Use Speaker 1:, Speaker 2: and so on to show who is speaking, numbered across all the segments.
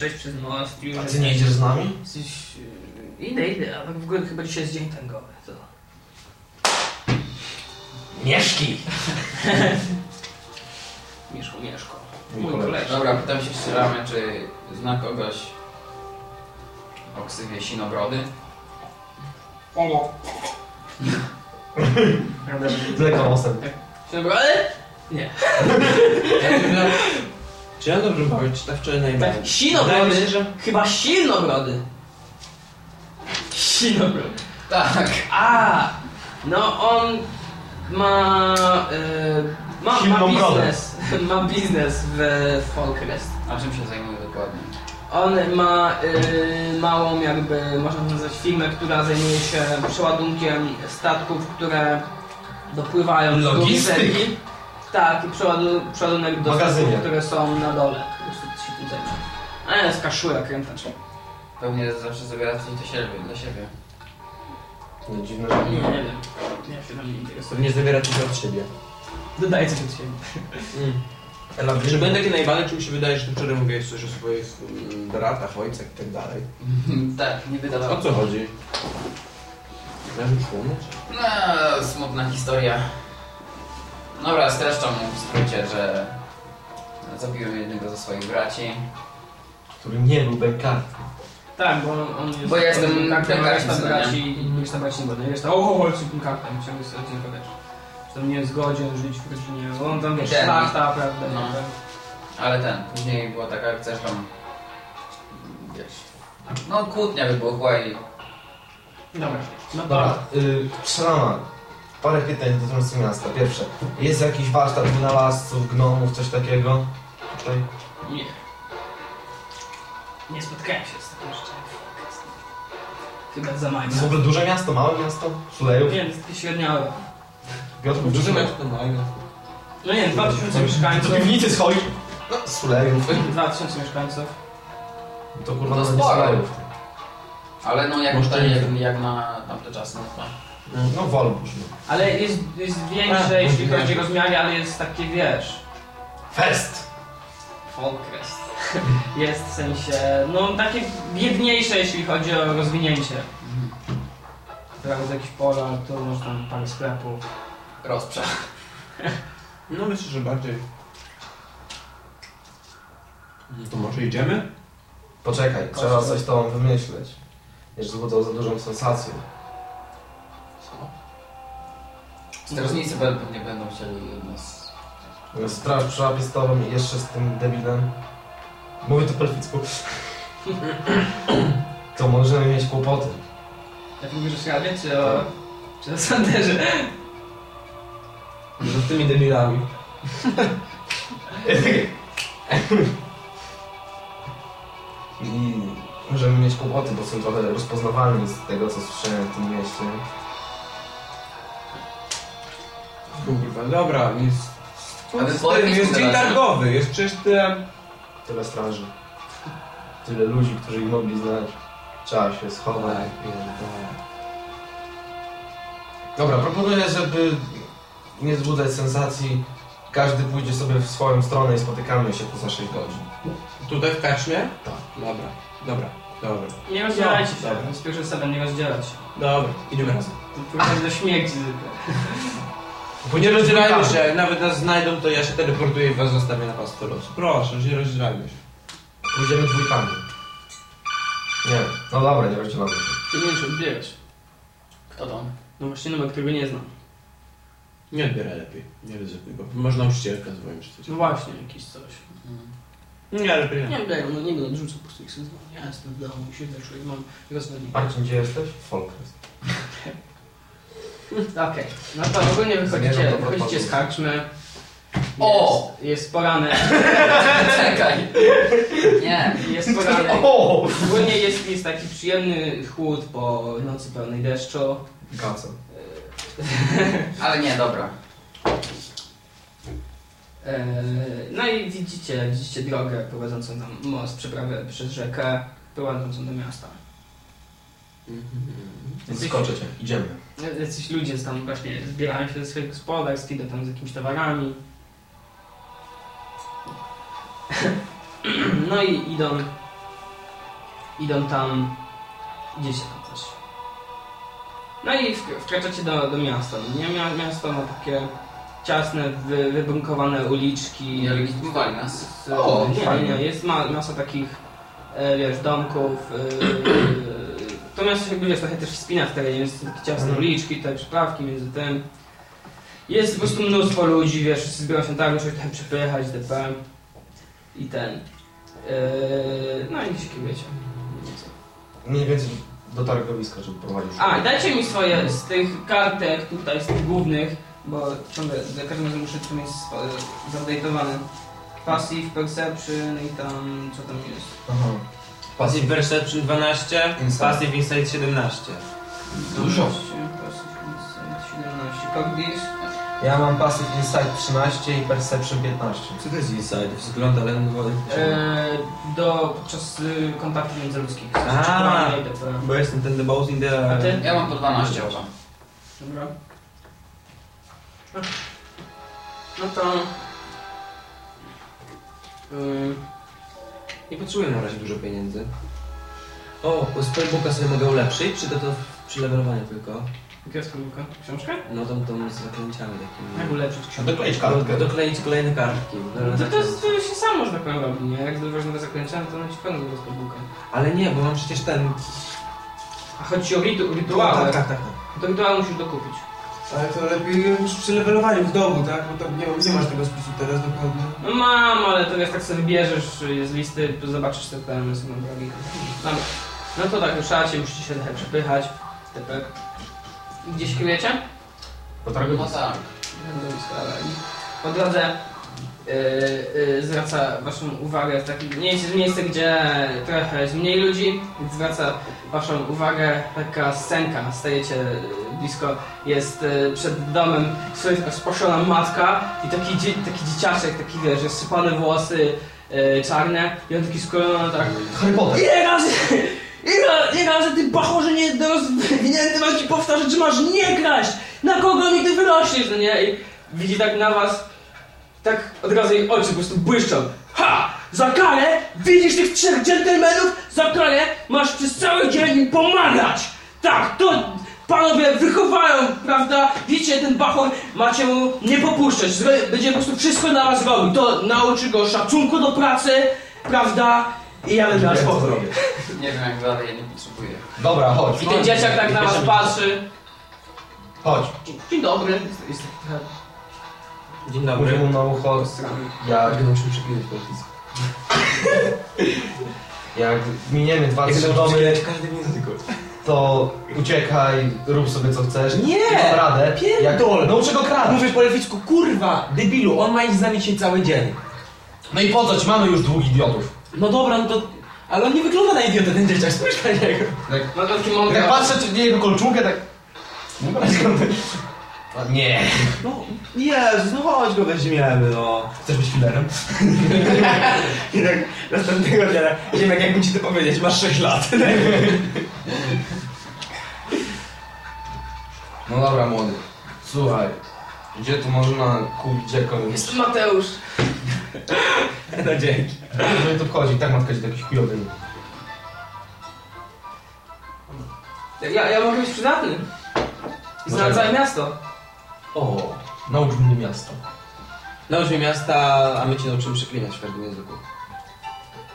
Speaker 1: Przejść przez most już.
Speaker 2: A ty nie idziesz z nami?
Speaker 1: Jesteś... e, Idę, idę, a tak w ogóle chyba dzisiaj jest dzień tangowy, to...
Speaker 2: Mieszki!
Speaker 1: Mieszko, Mieszko.
Speaker 2: Mój kolega.
Speaker 3: Dobra, pytam się strzelamy, czy zna kogoś o ksywie Sinobrody?
Speaker 2: Lekomosem.
Speaker 1: Dzień dobry, ale... Nie.
Speaker 4: Czy ja dobrze mówię, czy tak wczoraj najbardziej?
Speaker 1: Tak,
Speaker 4: mi się, że...
Speaker 1: Chyba silnobrody. Silnobrody.
Speaker 3: Tak.
Speaker 1: A, no on ma, e, ma, ma biznes, ma biznes w Folkrest.
Speaker 3: A czym się zajmuje dokładnie?
Speaker 1: On ma e, małą jakby, można to nazwać firmę, która zajmuje się przeładunkiem statków, które dopływają do
Speaker 2: Logistyk.
Speaker 1: Tak, i przeładu, przeładunek do
Speaker 2: Magazynie.
Speaker 1: statków, które są na dole. Po prostu się tym. A jest kaszura.
Speaker 3: Pewnie zawsze zabiera coś do siebie, dla siebie.
Speaker 2: Nie, dziwne,
Speaker 1: Nie,
Speaker 2: że
Speaker 1: nie wiem. Ja się tam nie interesuję.
Speaker 4: Pewnie zabiera coś od siebie.
Speaker 1: Dodaję coś od siebie.
Speaker 4: Mm.
Speaker 2: Ela,
Speaker 4: Czy będę taki najbany, czy mi się wydaje, że ty wczoraj mówiłeś coś o swoich mm, bratach, ojcach i tak dalej?
Speaker 3: tak, nie wydawało.
Speaker 4: O co chodzi? Już łomać?
Speaker 3: No, smutna historia. Dobra, streszczam mu w skrócie, że zabiłem jednego ze swoich braci.
Speaker 2: który nie był bękarty.
Speaker 1: Tak, bo on, on jest...
Speaker 3: Bo ja jestem
Speaker 1: reszta
Speaker 3: co nie?
Speaker 1: braci, reszta braci nie będą. Jest tam, o, o, tym kartem, ciągle sobie od niego wiesz. Że tam nie jest godzien żyć w rodzinie, bo on tam wiesz,
Speaker 3: Ten.
Speaker 1: szlachta, prawda,
Speaker 3: No.
Speaker 1: nie?
Speaker 3: Ale ten, później była taka akcja, że tam... Wiesz... No, kłótnia wybuchła i...
Speaker 1: Dobra, no to...
Speaker 2: Dobra, y. Parę pytań dotyczących miasta. Pierwsze, jest jakiś warsztat wynalazców, gnomów, coś takiego? Tutaj?
Speaker 1: Nie. Nie spotkałem się z takim rzeczami. Chyba za
Speaker 2: To jest w ogóle duże miasto, małe miasto? Sulejów?
Speaker 1: Nie, to jest takie średniałe.
Speaker 2: Piotrków Sulejów.
Speaker 4: miasto, no i no.
Speaker 1: Nie, 2000
Speaker 2: Do
Speaker 1: mieszkańców.
Speaker 2: piwnicy schodzi. No, Sulejów.
Speaker 1: 2000 mieszkańców.
Speaker 2: To kurwa
Speaker 3: To
Speaker 2: no, nie
Speaker 3: sporo.
Speaker 2: Sulejów.
Speaker 3: Ale no, jak,
Speaker 4: Może nie.
Speaker 3: jak, jak na tamte czasy, no to...
Speaker 2: No Wolbusz. No.
Speaker 1: Ale jest, jest większe,
Speaker 4: A,
Speaker 1: jeśli chodzi o rozmiary, ale jest takie, wiesz...
Speaker 2: Fest!
Speaker 1: Folkrest. Jest w sensie, no takie biedniejsze, jeśli chodzi o rozwinięcie. Prawda, jakieś pola, to może tam parę sklepów.
Speaker 3: Rozprzęg.
Speaker 4: No myślę, że bardziej. To może idziemy?
Speaker 2: Poczekaj, trzeba coś to wymyśleć. Nie wzbudzał za dużą sensację.
Speaker 3: Strażnicy pe- pewnie będą chcieli nas...
Speaker 2: Straż przyłapie z tobą i jeszcze z tym debilem. Mówię to po elficku. To możemy mieć kłopoty.
Speaker 1: Jak mówisz o Schrawie, czy o... czy o Sanderze?
Speaker 4: Z tymi debilami.
Speaker 2: I możemy mieć kłopoty, bo są trochę rozpoznawalni z tego, co słyszałem w tym mieście.
Speaker 4: Kurwa, dobra, jest...
Speaker 3: A wy
Speaker 4: jest,
Speaker 3: po elficku
Speaker 4: jest dzień targowy, jest przecież tyle...
Speaker 2: Tyle straży. Tyle ludzi, którzy ich mogli znać. Trzeba się schować. Dobra, proponuję, żeby nie wzbudzać sensacji. Każdy pójdzie sobie w swoją stronę i spotykamy się tu za 6 godzin.
Speaker 4: Tutaj w karczmie?
Speaker 2: Tak.
Speaker 4: Dobra, dobra, dobra.
Speaker 1: Nie rozdzielajcie się,
Speaker 4: Dobra.
Speaker 1: spieszę sobie nie rozdzielać.
Speaker 4: Dobra, idziemy razem.
Speaker 1: To do śmierci zwykle.
Speaker 4: Nie rozdzielajmy się, jak nawet nas znajdą, to ja się teleportuję i was zostawię na pastwę losu. Proszę, nie rozdzielajmy się.
Speaker 2: Pójdziemy dwójkami. Nie, no dobra, nie rozdzielamy się.
Speaker 1: Ty nie wiem, czy odbierać.
Speaker 3: Kto to?
Speaker 1: No właśnie numer, którego nie znam.
Speaker 4: Nie odbieraj lepiej, nie ryzykuj, bo można nauczycielkę dzwonić czy coś.
Speaker 1: No właśnie, jakiś coś.
Speaker 4: Nie, lepiej
Speaker 1: Nie wiem, no nie będę odrzucał po prostu ich sobie. Ja jestem w domu, siedzę, czuję, mam.
Speaker 2: Marcin, gdzie jesteś? Folkrest.
Speaker 1: Okej, no to ogólnie wychodzicie,
Speaker 2: Zamierzam
Speaker 1: wychodzicie z karczmy.
Speaker 3: O!
Speaker 1: Jest, jest poranek.
Speaker 3: Czekaj! Nie.
Speaker 1: Jest poranek.
Speaker 2: O!
Speaker 1: Ogólnie jest, jest taki przyjemny chłód po nocy pełnej deszczu.
Speaker 2: Gaca.
Speaker 3: Ale nie, dobra.
Speaker 1: Eee, No i widzicie, widzicie drogę prowadzącą tam most, przeprawę przez rzekę, prowadzącą do miasta.
Speaker 2: Skoczę cię, idziemy.
Speaker 1: Jacyś ludzie tam właśnie zbierają się ze swoich gospodarstw, idą tam z jakimiś towarami. No i idą idą tam, idziecie tam coś. No i wk- wkraczacie do, do miasta. Nie? Mia- Miasto ma takie ciasne, wy, wybunkowane uliczki.
Speaker 3: Nie legitymowali nas.
Speaker 1: Z,
Speaker 2: O,
Speaker 1: nie, nie,
Speaker 2: fajnie.
Speaker 1: nie, jest ma, masa takich, e, wiesz, domków. To miasto się jakby, wiesz, trochę też wspina w terenie, takie ciasne
Speaker 2: Mhm.
Speaker 1: uliczki, te przyprawki między tym. Jest po prostu mnóstwo ludzi, wiesz, zbierają się tak, żeby trochę przepychać, DP i ten. E, no i gdzieś kierujecie.
Speaker 2: Mniej więcej do targowiska, żeby prowadzić.
Speaker 1: A, dajcie mi swoje z tych kartek tutaj, z tych głównych, bo ciągle za każdym razem muszę tu mieć zaupdate'owany. Passive, Perception i tam, co tam jest.
Speaker 2: Aha.
Speaker 4: Passive Perception 12,
Speaker 2: Insight.
Speaker 4: Passive Insight 17.
Speaker 2: Dużo.
Speaker 1: Passive Insight 17. Cogdish.
Speaker 2: Ja mam Passive Insight 13 i Perception 15.
Speaker 4: Co to jest Insight? Wzgląd, ale...
Speaker 1: E, do, podczas y, kontaktów międzyludzkich.
Speaker 4: A.
Speaker 1: Czytania i dalej.
Speaker 4: Bo jestem ten the boss in the...
Speaker 1: A ty?
Speaker 3: Ja mam po 12 oba.
Speaker 1: Dobra. No to... Ym,
Speaker 4: Nie potrzebuję na razie dużo pieniędzy. O, bo spellbooka sobie mogę ulepszyć, czy to, to przy levelowaniu tylko?
Speaker 1: Jaka jest pomyłka? Książkę?
Speaker 4: No tam tą z zaklęciami takimi.
Speaker 1: Jak ulepszyć książkę?
Speaker 2: dokleić
Speaker 4: Do,
Speaker 2: kartkę.
Speaker 4: dokleić kolejne kartki.
Speaker 1: No to, to, jest, to się sam można tak robić, nie? Jak zdobywasz nowe zaklęcia, to ona ci pewno do spellbooka.
Speaker 4: Ale nie, bo mam przecież ten...
Speaker 1: A chodzi ci o ritu, rytuały.
Speaker 4: tak, tak, tak.
Speaker 1: To rytuał musisz dokupić.
Speaker 5: Ale to lepiej już przy levelowaniu w domu, tak? Bo tam nie, nie masz tego spisu teraz dokładnie.
Speaker 1: No mam, ale to jak tak sobie wybierzesz z listy, to zobaczysz te pełne są drogi. Dobra. No to tak, ruszacie, musicie się trochę przepychać. Stepek. Gdzie się kierujecie?
Speaker 2: Do
Speaker 3: No
Speaker 2: targowiska.
Speaker 3: tak.
Speaker 1: Po drodze yy, yy, zwraca waszą uwagę w takim nie jest miejsce, gdzie trochę jest mniej ludzi, więc zwraca waszą uwagę taka scenka, stajecie yy, blisko, jest yy, przed domem stoi taka sposzona matka i taki, dzie, taki dzieciaczek, taki wiesz, rozsypane włosy yy, czarne i on taki skolony tak
Speaker 2: Harry Potter.
Speaker 1: Ile razy, ile, ile razy ty bachorze niedorozwinięty mam ci powtarzać, że masz nie kraść! Na kogo mi ty wyrośniesz, no nie? I widzi tak na was, tak od razu jej oczy po prostu błyszczą. Ha! Za karę widzisz tych trzech dżentelmenów? Za karę masz przez cały dzień im pomagać! Tak, to panowie wychowają, prawda? Widzicie, ten bachor macie mu nie popuszczać. Będzie po prostu wszystko dla was robił. To nauczy go szacunku do pracy, prawda? I ja będę was spokój.
Speaker 3: Nie wiem jak dalej, ja nie potrzebuję.
Speaker 2: Dobra, chodź.
Speaker 1: I ten dzieciak tak na was patrzy.
Speaker 2: Chodź.
Speaker 1: Dzień dobry.
Speaker 4: Dzień
Speaker 2: Mówię
Speaker 4: dobry.
Speaker 2: mu na ucho. Jak,
Speaker 4: będę musiał przeklinać po lotnisku.
Speaker 2: jak miniemy dwa, trzy domy,
Speaker 4: każdy minut tylko.
Speaker 2: To uciekaj, rób sobie co chcesz.
Speaker 4: Nie!
Speaker 2: Mam radę.
Speaker 4: Pierdol!
Speaker 2: Jak, nauczę go kraść.
Speaker 4: Mówisz po elficku, kurwa, debilu, on ma iść z nami dzisiaj cały dzień.
Speaker 2: No i po co ci? Mamy już dwóch idiotów.
Speaker 4: No dobra, no to... Ale on nie wygląda na idiotę, ten dzieciak, spójrz na niego.
Speaker 2: Jak,
Speaker 1: No to taki mądry.
Speaker 2: jak patrzę czy nie jego kolczunkę, tak... Nie A Nie.
Speaker 4: No, Jezus, no chodź go weźmiemy, no.
Speaker 2: Chcesz być killerem?
Speaker 4: I tak następnego dnia, nie wiem jakby ci to powiedzieć, masz 6 lat.
Speaker 2: No dobra, młody. Słuchaj. Gdzie tu można kupić jakąś...
Speaker 1: Jest Mateusz.
Speaker 4: No dzięki.
Speaker 2: No i to wchodzi, tak matka ci jakiś chujowy.
Speaker 1: Ja, ja mogę być przydatny. I znam całe miasto.
Speaker 2: O, naucz mnie miasta.
Speaker 4: Naucz mnie miasta, a my cię nauczymy przeklinać w każdym języku.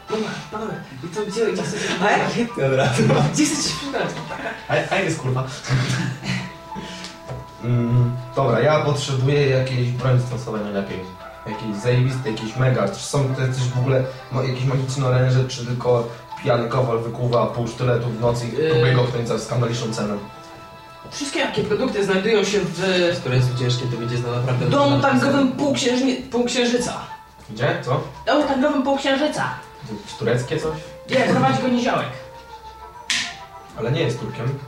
Speaker 1: Dobra, panowie. I to gdzie, gdzie chcecie
Speaker 4: A jak? Dobra.
Speaker 1: Gdzie chcecie się przydać?
Speaker 2: A, a jest kurwa. mm, dobra, ja potrzebuję jakiejś broni stosowej najlepiej. Jakiejś zajebistej, jakiejś mega. Czy są te coś w ogóle ma, jakieś magiczne oręże, czy tylko pijany kowal wykuwa pół sztyletu w nocy i
Speaker 1: Yy.
Speaker 2: próbuje go wtąć za skandaliczną cenę.
Speaker 1: Wszystkie jakie produkty znajdują się w
Speaker 4: Skoro jest ciężkie, to będzie znał naprawdę...
Speaker 1: domu tankowym półksiężni- półksiężyca.
Speaker 2: Gdzie? Co?
Speaker 1: Domu tankowym półksiężyca.
Speaker 2: Czy Tureckie coś?
Speaker 1: Nie, prowadzi go niziołek.
Speaker 2: Ale nie jest Turkiem.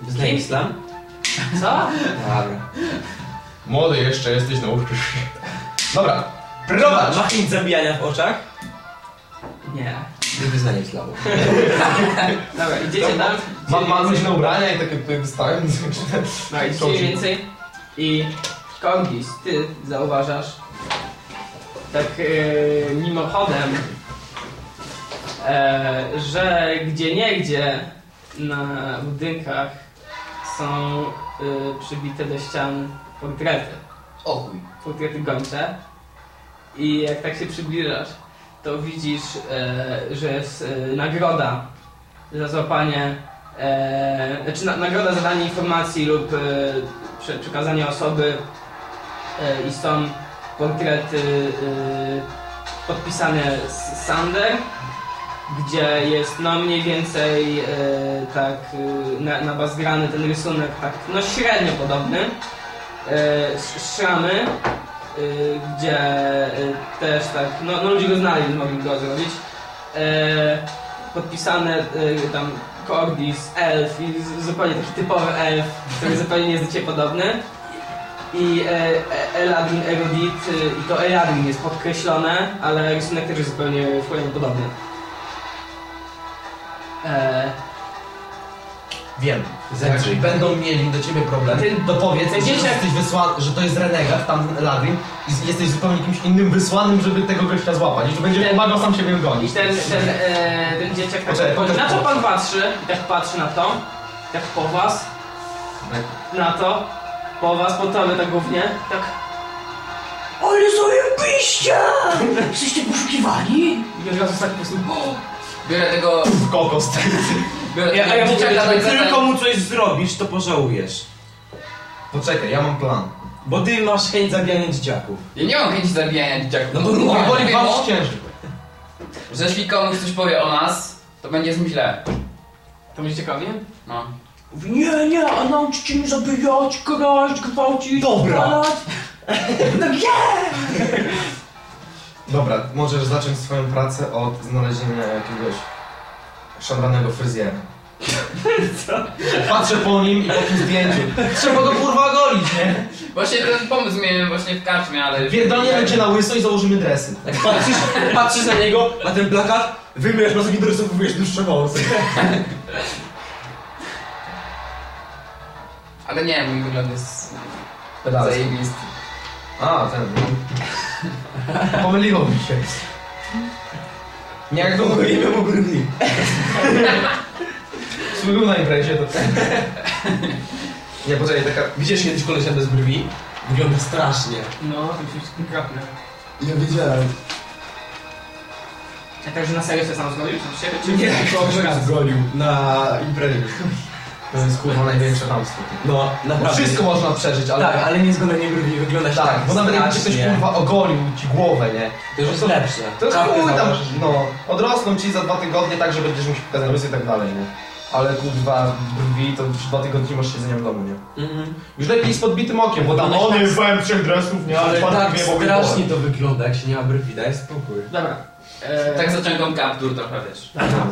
Speaker 4: Wyznaje islam?
Speaker 1: Co?
Speaker 4: Dobra.
Speaker 2: Młody jeszcze jesteś, się. Dobra, prowadź!
Speaker 4: Ma chęć zabijania w oczach?
Speaker 1: Nie.
Speaker 4: Nie wyznaje islamu.
Speaker 1: Dobra, idziecie tam.
Speaker 2: Mam, mam luźne ubrania i takie tutaj dostałem.
Speaker 1: No, idziecie mniej więcej. I Kogis, ty zauważasz tak yy, mimochodem e, że gdzie niegdzie na budynkach są y, przybite do ścian portrety.
Speaker 3: O chuj.
Speaker 1: portrety gończe i jak tak się przybliżasz, to widzisz, e, że jest e, nagroda za złapanie, e, znaczy na, nagroda za danie informacji lub e, prze, przekazanie osoby e, i są portrety e, podpisane z Sander, gdzie jest no mniej więcej tak na, nabazgrany ten rysunek tak no średnio podobny. E, sz- szramy, gdzie y, też tak, no, no ludzie go znali, więc mogli go zrobić. E, podpisane y, tam Cordis, Elf i zupełnie taki typowy elf, który zupełnie nie jest do Ciebie podobny. I e, e, Eladrin Erudit, y, i to Eladrin jest podkreślone, ale rysunek też jest zupełnie, zupełnie podobny.
Speaker 2: Wiem. Jak będą mieli do ciebie problem,
Speaker 1: Ten-
Speaker 2: to powiedz,
Speaker 1: ten
Speaker 2: że
Speaker 1: dzieciak-
Speaker 2: jesteś wysłany, że to jest renegat, tam Ladrin i jesteś zupełnie kimś innym wysłanym, żeby tego gościa złapać i że będziesz
Speaker 1: Ten-
Speaker 2: pomagał sam siebie
Speaker 1: I
Speaker 2: gonić.
Speaker 1: ten, ten, e, ten dzieciak tak,
Speaker 2: Poczekaj,
Speaker 1: na co pan patrzy? I tak patrzy na to, tak po was, na to, po was, po tobie tak głównie, tak. Ale zajebiście! Jesteście poszukiwani? I od razu tak po prostu!
Speaker 3: Biorę tego...
Speaker 2: W kokos.
Speaker 3: Biorę
Speaker 4: Ja, a ja mówię,
Speaker 3: dzieciaka
Speaker 4: jak
Speaker 3: tak za
Speaker 4: tylko mu coś zrobisz, to pożałujesz.
Speaker 2: Poczekaj, ja mam plan.
Speaker 4: Bo ty masz chęć zabijania dzieciaków.
Speaker 3: Ja nie mam chęci zabijania dzieciaków.
Speaker 2: No to
Speaker 3: Mówię,
Speaker 2: woli
Speaker 3: mówię mu,
Speaker 2: ciężko.
Speaker 3: że jeśli komuś coś powie o nas, to będzie z nim źle.
Speaker 1: To będzie ciekawie?
Speaker 3: No.
Speaker 1: Mówi, nie, nie, a nauczycie mnie zabijać, kraść, gwałcić,
Speaker 2: Dobra.
Speaker 1: Tak, nie!
Speaker 2: Dobra, możesz zacząć swoją pracę od znalezienia jakiegoś szemranego fryzjera.
Speaker 1: Co?
Speaker 2: Patrzę po nim i po tym zdjęciu. Trzeba go kurwa golić, nie?
Speaker 3: Właśnie ten pomysł miałem właśnie w karczmie, ale...
Speaker 2: Pierdolniemy cię na łyso i założymy dresy.
Speaker 4: Jak patrzysz, patrzysz na niego, na ten plakat, wymyjesz na sobie dorysowujesz dłuższe włosy.
Speaker 3: Ale nie, mój wygląd jest
Speaker 2: Pedalski.
Speaker 3: zajebisty.
Speaker 2: A, ten. Pomyliło mi się. Nie jak długo
Speaker 4: Pogolimy mu brwi.
Speaker 2: był na imprezie, to... Nie, poczekaj, taka...
Speaker 4: Widziałeś kiedyś kolesia bez brwi? Wygląda strasznie.
Speaker 1: No, to się konkretne.
Speaker 4: Ja wiedziałem.
Speaker 1: A także na serio się sam zgodził? Czy się czy
Speaker 4: Nie,
Speaker 1: tylko
Speaker 4: ktoś raz golił na imprezie.
Speaker 2: To jest kurwa największe hamstwo.
Speaker 4: No, naprawdę.
Speaker 2: Wszystko można przeżyć, ale...
Speaker 4: Tak, ale nie zgolenie brwi wygląda się
Speaker 2: Tak, bo nawet jakby ci ktoś kurwa ogolił ci głowę, nie?
Speaker 4: To już jest lepsze.
Speaker 2: To jest chuj tam, no, odrosną ci za dwa tygodnie tak, że będziesz musiał pokazać i tak dalej, nie? Ale kurwa, brwi to już dwa tygodnie masz siedzenia w domu, nie?
Speaker 4: Mhm.
Speaker 2: Już lepiej z podbitym okiem, bo tam
Speaker 4: Wygląda
Speaker 2: o,
Speaker 4: tak-
Speaker 2: nie byłem trzech dresów, nie?
Speaker 4: Ale tak
Speaker 2: mogę
Speaker 4: strasznie to wygląda, jak się nie ma brwi, daj spokój.
Speaker 1: Dobra. E,
Speaker 3: Tak zaciągam kaptur trochę, wiesz.
Speaker 1: Aha.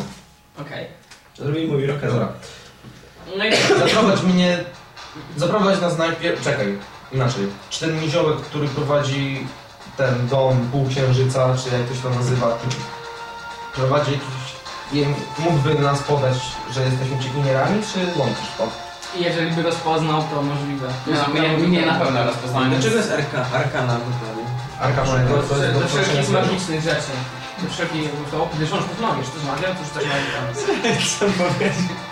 Speaker 1: Okej.
Speaker 4: Zrobij mój rok
Speaker 2: Dobra.
Speaker 1: No i
Speaker 2: Zaprowadź mnie, zaprowadź nas najpierw, czekaj, inaczej. Czy ten niziołek, który prowadzi ten dom półksiężyca, czy jak to się to nazywa, prowadzi jakiś, nie mógłby nas podać, że jesteśmy uciekinierami, czy łączysz to?
Speaker 1: jeżeli by rozpoznał, to możliwe.
Speaker 3: No, mnie, mnie na pewno rozpoznałem.
Speaker 4: Dlaczego jest arka, arkana w planie?
Speaker 2: Arka
Speaker 1: Do,
Speaker 2: to jest
Speaker 1: do,
Speaker 2: do
Speaker 1: wszelkich
Speaker 2: związku.
Speaker 1: magicznych rzeczy. Do wszelkich... To, wiesz, on magisz, to zmagia, to już tak magika.
Speaker 4: Co powiedzieć?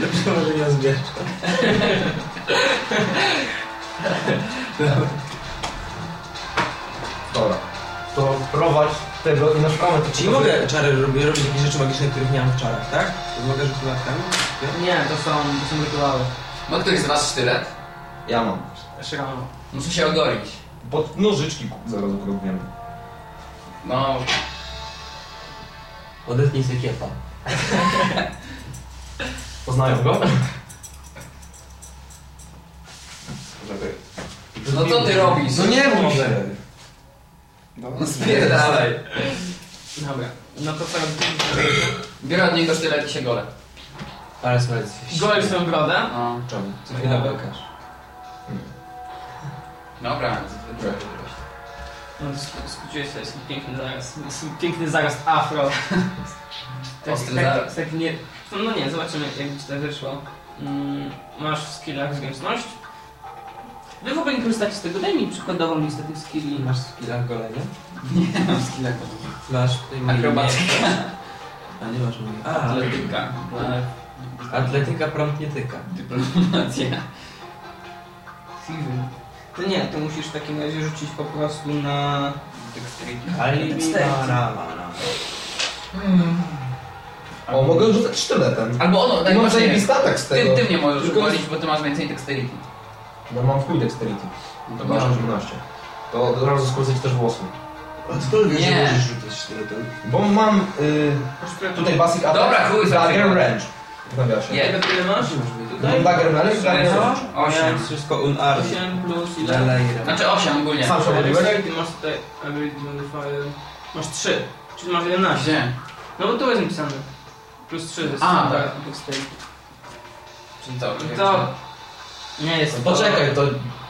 Speaker 4: Dobrze, może nie zbierz.
Speaker 2: Dobra. To prowadź tego i naszukamy to
Speaker 4: Czyli mogę czary robić, robić jakieś rzeczy magiczne, których nie mam w czarach, tak? To mogę rzucić łapkami?
Speaker 1: Nie, to są, to są rytuały.
Speaker 3: Ma ktoś z was sztylet?
Speaker 2: Ja mam.
Speaker 1: Szramo.
Speaker 3: Muszę się ogolić.
Speaker 2: Pod nożyczki zaraz ukradniemy.
Speaker 3: No,
Speaker 4: Odetnij sobie kiepa.
Speaker 2: Poznają go?
Speaker 3: No co ty robisz?
Speaker 2: No nie mów się.
Speaker 3: No spierdalaj.
Speaker 1: Dobra. No to co
Speaker 3: Biorę od niego sztylet i się golę.
Speaker 4: Ale słuchaj,
Speaker 1: Golisz swoją brodę.
Speaker 3: No,
Speaker 2: Czemu?
Speaker 4: Co chwilę bełkasz.
Speaker 3: dobra.
Speaker 1: No, sk- skróciłeś sobie swój piękny zaraz, piękny zaraz afro. Tak,
Speaker 3: Ostry
Speaker 1: tak,
Speaker 3: zaraz.
Speaker 1: tak nie, no, no nie, zobaczymy jak ci to wyszło. Mm, masz w skillach zręczność. Wy w ogóle nie korzystacie z tego, daj mi przykładową listę tych skilli.
Speaker 4: Masz w golenie?
Speaker 3: Nie mam skilla
Speaker 4: Masz tutaj moje
Speaker 3: Akrobatyka.
Speaker 4: mięśnie. A nie masz mojej. A,
Speaker 3: Atletyka.
Speaker 4: atletyka prompt nie tyka.
Speaker 3: Dyplomacja.
Speaker 1: To nie, to musisz w takim razie rzucić po prostu na...
Speaker 3: Dexterity.
Speaker 4: Alibi Maramana.
Speaker 2: O, mogę rzucać sztyletem.
Speaker 3: Albo ono,
Speaker 2: I
Speaker 3: tak
Speaker 2: mam
Speaker 3: właśnie.
Speaker 2: zajebisty atak z
Speaker 3: Ty,
Speaker 2: tego.
Speaker 3: ty mnie możesz
Speaker 1: Tylko-
Speaker 3: uwolić, bo ty masz więcej dexterity.
Speaker 2: No mam w chuj dexterity. To
Speaker 3: Nie.
Speaker 2: masz 18. To od razu skrócić też włosy.
Speaker 4: Skąd
Speaker 3: wiesz, że możesz
Speaker 4: rzucać sztyletem?
Speaker 2: Bo mam y, tutaj basic attack.
Speaker 3: Dobra, chuj,
Speaker 2: Dagger range. W nawiasie.
Speaker 3: Je.
Speaker 1: Ile tyle masz?
Speaker 2: Mam dagger range i dagger range.
Speaker 3: Osiem.
Speaker 4: Wszystko unarm.
Speaker 1: 8 plus ile?
Speaker 4: Dalej.
Speaker 3: Znaczy 8 ogólnie.
Speaker 2: Sam się odrobiłeś?
Speaker 1: Ty masz tutaj ability modifier... Masz 3, czyli masz 11.
Speaker 3: Gdzie?
Speaker 1: No bo tu jest napisane. Plus 3 jest
Speaker 3: A,
Speaker 1: standard
Speaker 3: tak.
Speaker 1: dexterity.
Speaker 3: Czyli co?
Speaker 1: To... Nie jest to...
Speaker 2: Poczekaj, to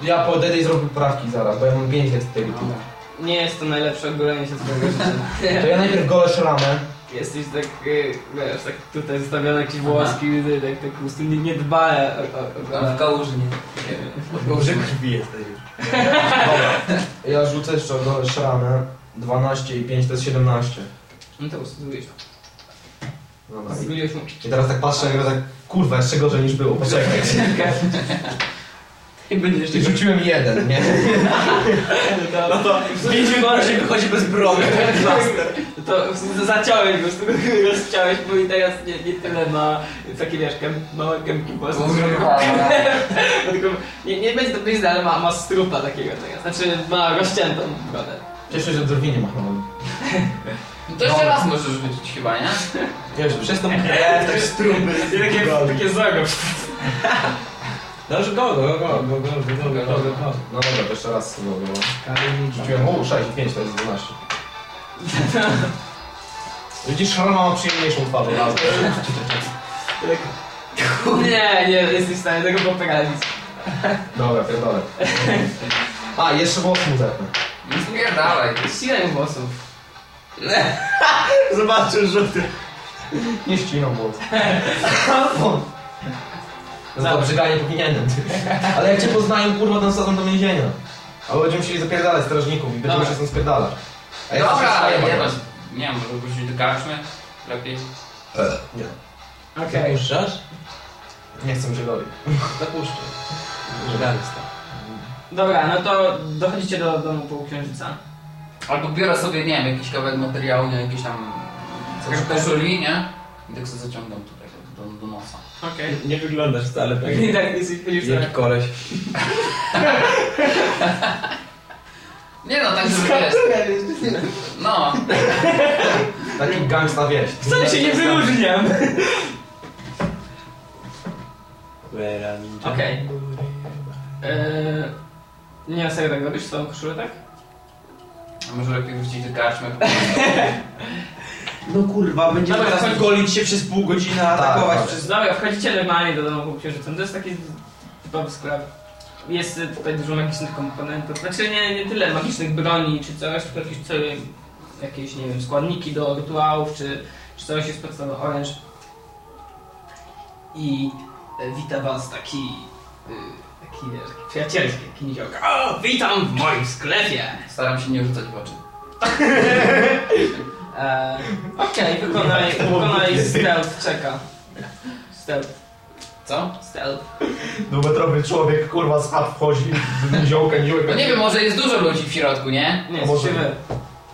Speaker 2: ja po DD zrobię poprawki zaraz, bo ja mam 5 dexterity.
Speaker 1: Nie jest to najlepsze ogólenie się swojego życia.
Speaker 2: To ja najpierw golę szramę.
Speaker 1: Jesteś tak, y, wiesz, tak tutaj zostawione jakieś włoski, tak, tak po prostu nie, nie dbaję o, o, o, o
Speaker 3: w kałuży nie.
Speaker 4: Boże krwi jesteś już.
Speaker 2: Dobra. Ja rzucę jeszcze golę szramę. 12 i 5 to jest 17.
Speaker 1: No to po zgubiłeś.
Speaker 2: Dobra. I, teraz tak patrzę i mówię tak, kurwa, jeszcze gorzej niż było, poczekaj.
Speaker 1: I będzie jeszcze
Speaker 2: I rzuciłem jeden, nie?
Speaker 1: No to
Speaker 4: Pięć gorzej wychodzi bez brody.
Speaker 1: To to zaciąłeś po prostu, rozciąłeś, bo i teraz nie, nie tyle ma takie wiesz, gęb, małe gębki po prostu. Nie, nie będzie to blizna, ale ma, ma strupa takiego. Znaczy ma rozciętą brodę.
Speaker 2: Cieszę się, że drwinie machnąłem.
Speaker 3: No to jeszcze raz możesz rzucić chyba, nie?
Speaker 2: Wiesz,
Speaker 4: Przez tą krew, tak strupy.
Speaker 1: I takie, takie zogo.
Speaker 4: Dobrze, go, go, go, go, go, go, go, go, go, go.
Speaker 2: No dobra, to jeszcze raz no, no. Rzuciłem, o, 6 i 5 to jest 12. Widzisz, szrama ma przyjemniejszą twarz od razu.
Speaker 1: Nie, nie, jesteś w stanie tego poprawić.
Speaker 2: Dobra, pierdolę. A, jeszcze włos mu zepnę.
Speaker 3: Nie spierdalaj.
Speaker 1: Ścinaj włosów.
Speaker 4: Zobaczysz, że ty...
Speaker 2: Nie ścinam włos. No to brzeganie powinienem. Ale jak cię poznają, kurwa, to wsadzą do więzienia. Ale będziemy musieli zapierdalać strażników i będziemy
Speaker 1: Dobra.
Speaker 2: się stąd spierdalać. A ja
Speaker 3: Dobra,
Speaker 2: się
Speaker 3: ale nie masz. Nie wiem, może pójść do karczmy? Lepiej.
Speaker 2: Nie.
Speaker 1: Okej.
Speaker 4: Puszczasz?
Speaker 2: Nie chcę się.
Speaker 4: Zapuszczaj. Żegalista.
Speaker 1: Dobra, no to dochodzicie do domu półksiężyca.
Speaker 3: Albo biorę sobie, nie wiem, jakiś kawałek materiału, nie, jakieś tam koszuli, nie? I tak sobie zaciągam tutaj do, do nosa.
Speaker 1: Okej.
Speaker 4: Nie wyglądasz wcale tak
Speaker 1: I tak jesteś będziesz
Speaker 4: jak
Speaker 1: tak.
Speaker 4: koleś.
Speaker 3: Nie no, tak żeby wiesz. No,
Speaker 2: Taki gangsta wieś.
Speaker 1: Wcale się nie wyróżniam. Okej. Eee, nie, serio tak robisz swoją koszulę, tak?
Speaker 3: A może lepiej wrócić do karczmy.
Speaker 4: No kurwa, będzie
Speaker 1: Dobra,
Speaker 4: teraz
Speaker 1: chodź.
Speaker 4: golić się przez pół godziny, atakować
Speaker 2: tak.
Speaker 4: przez...
Speaker 1: Dobra, wchodzicie normalnie do domu półksiężyca. To jest taki typowy sklep. Jest y, tutaj dużo magicznych komponentów. Znaczy nie, nie tyle magicznych broni czy coś, tylko jakieś, co, jakieś nie wiem, składniki do rytuałów, czy, czy coś jest podstawowy oręż. I e, wita was taki, y, taki, wiesz, taki przyjacielski, taki niziołka. O, witam w moim sklepie!
Speaker 3: Staram się nie rzucać w oczy.
Speaker 1: E, Okej, wykonaj, wykonaj stealth checka. Stealth,
Speaker 3: Co?
Speaker 1: stealth.
Speaker 2: Dwumetrowy człowiek, kurwa, z chat wchodzi niziołek.
Speaker 3: No nie wiem, może jest dużo ludzi w środku, nie?
Speaker 1: Nie,
Speaker 2: może-
Speaker 1: jesteście wy.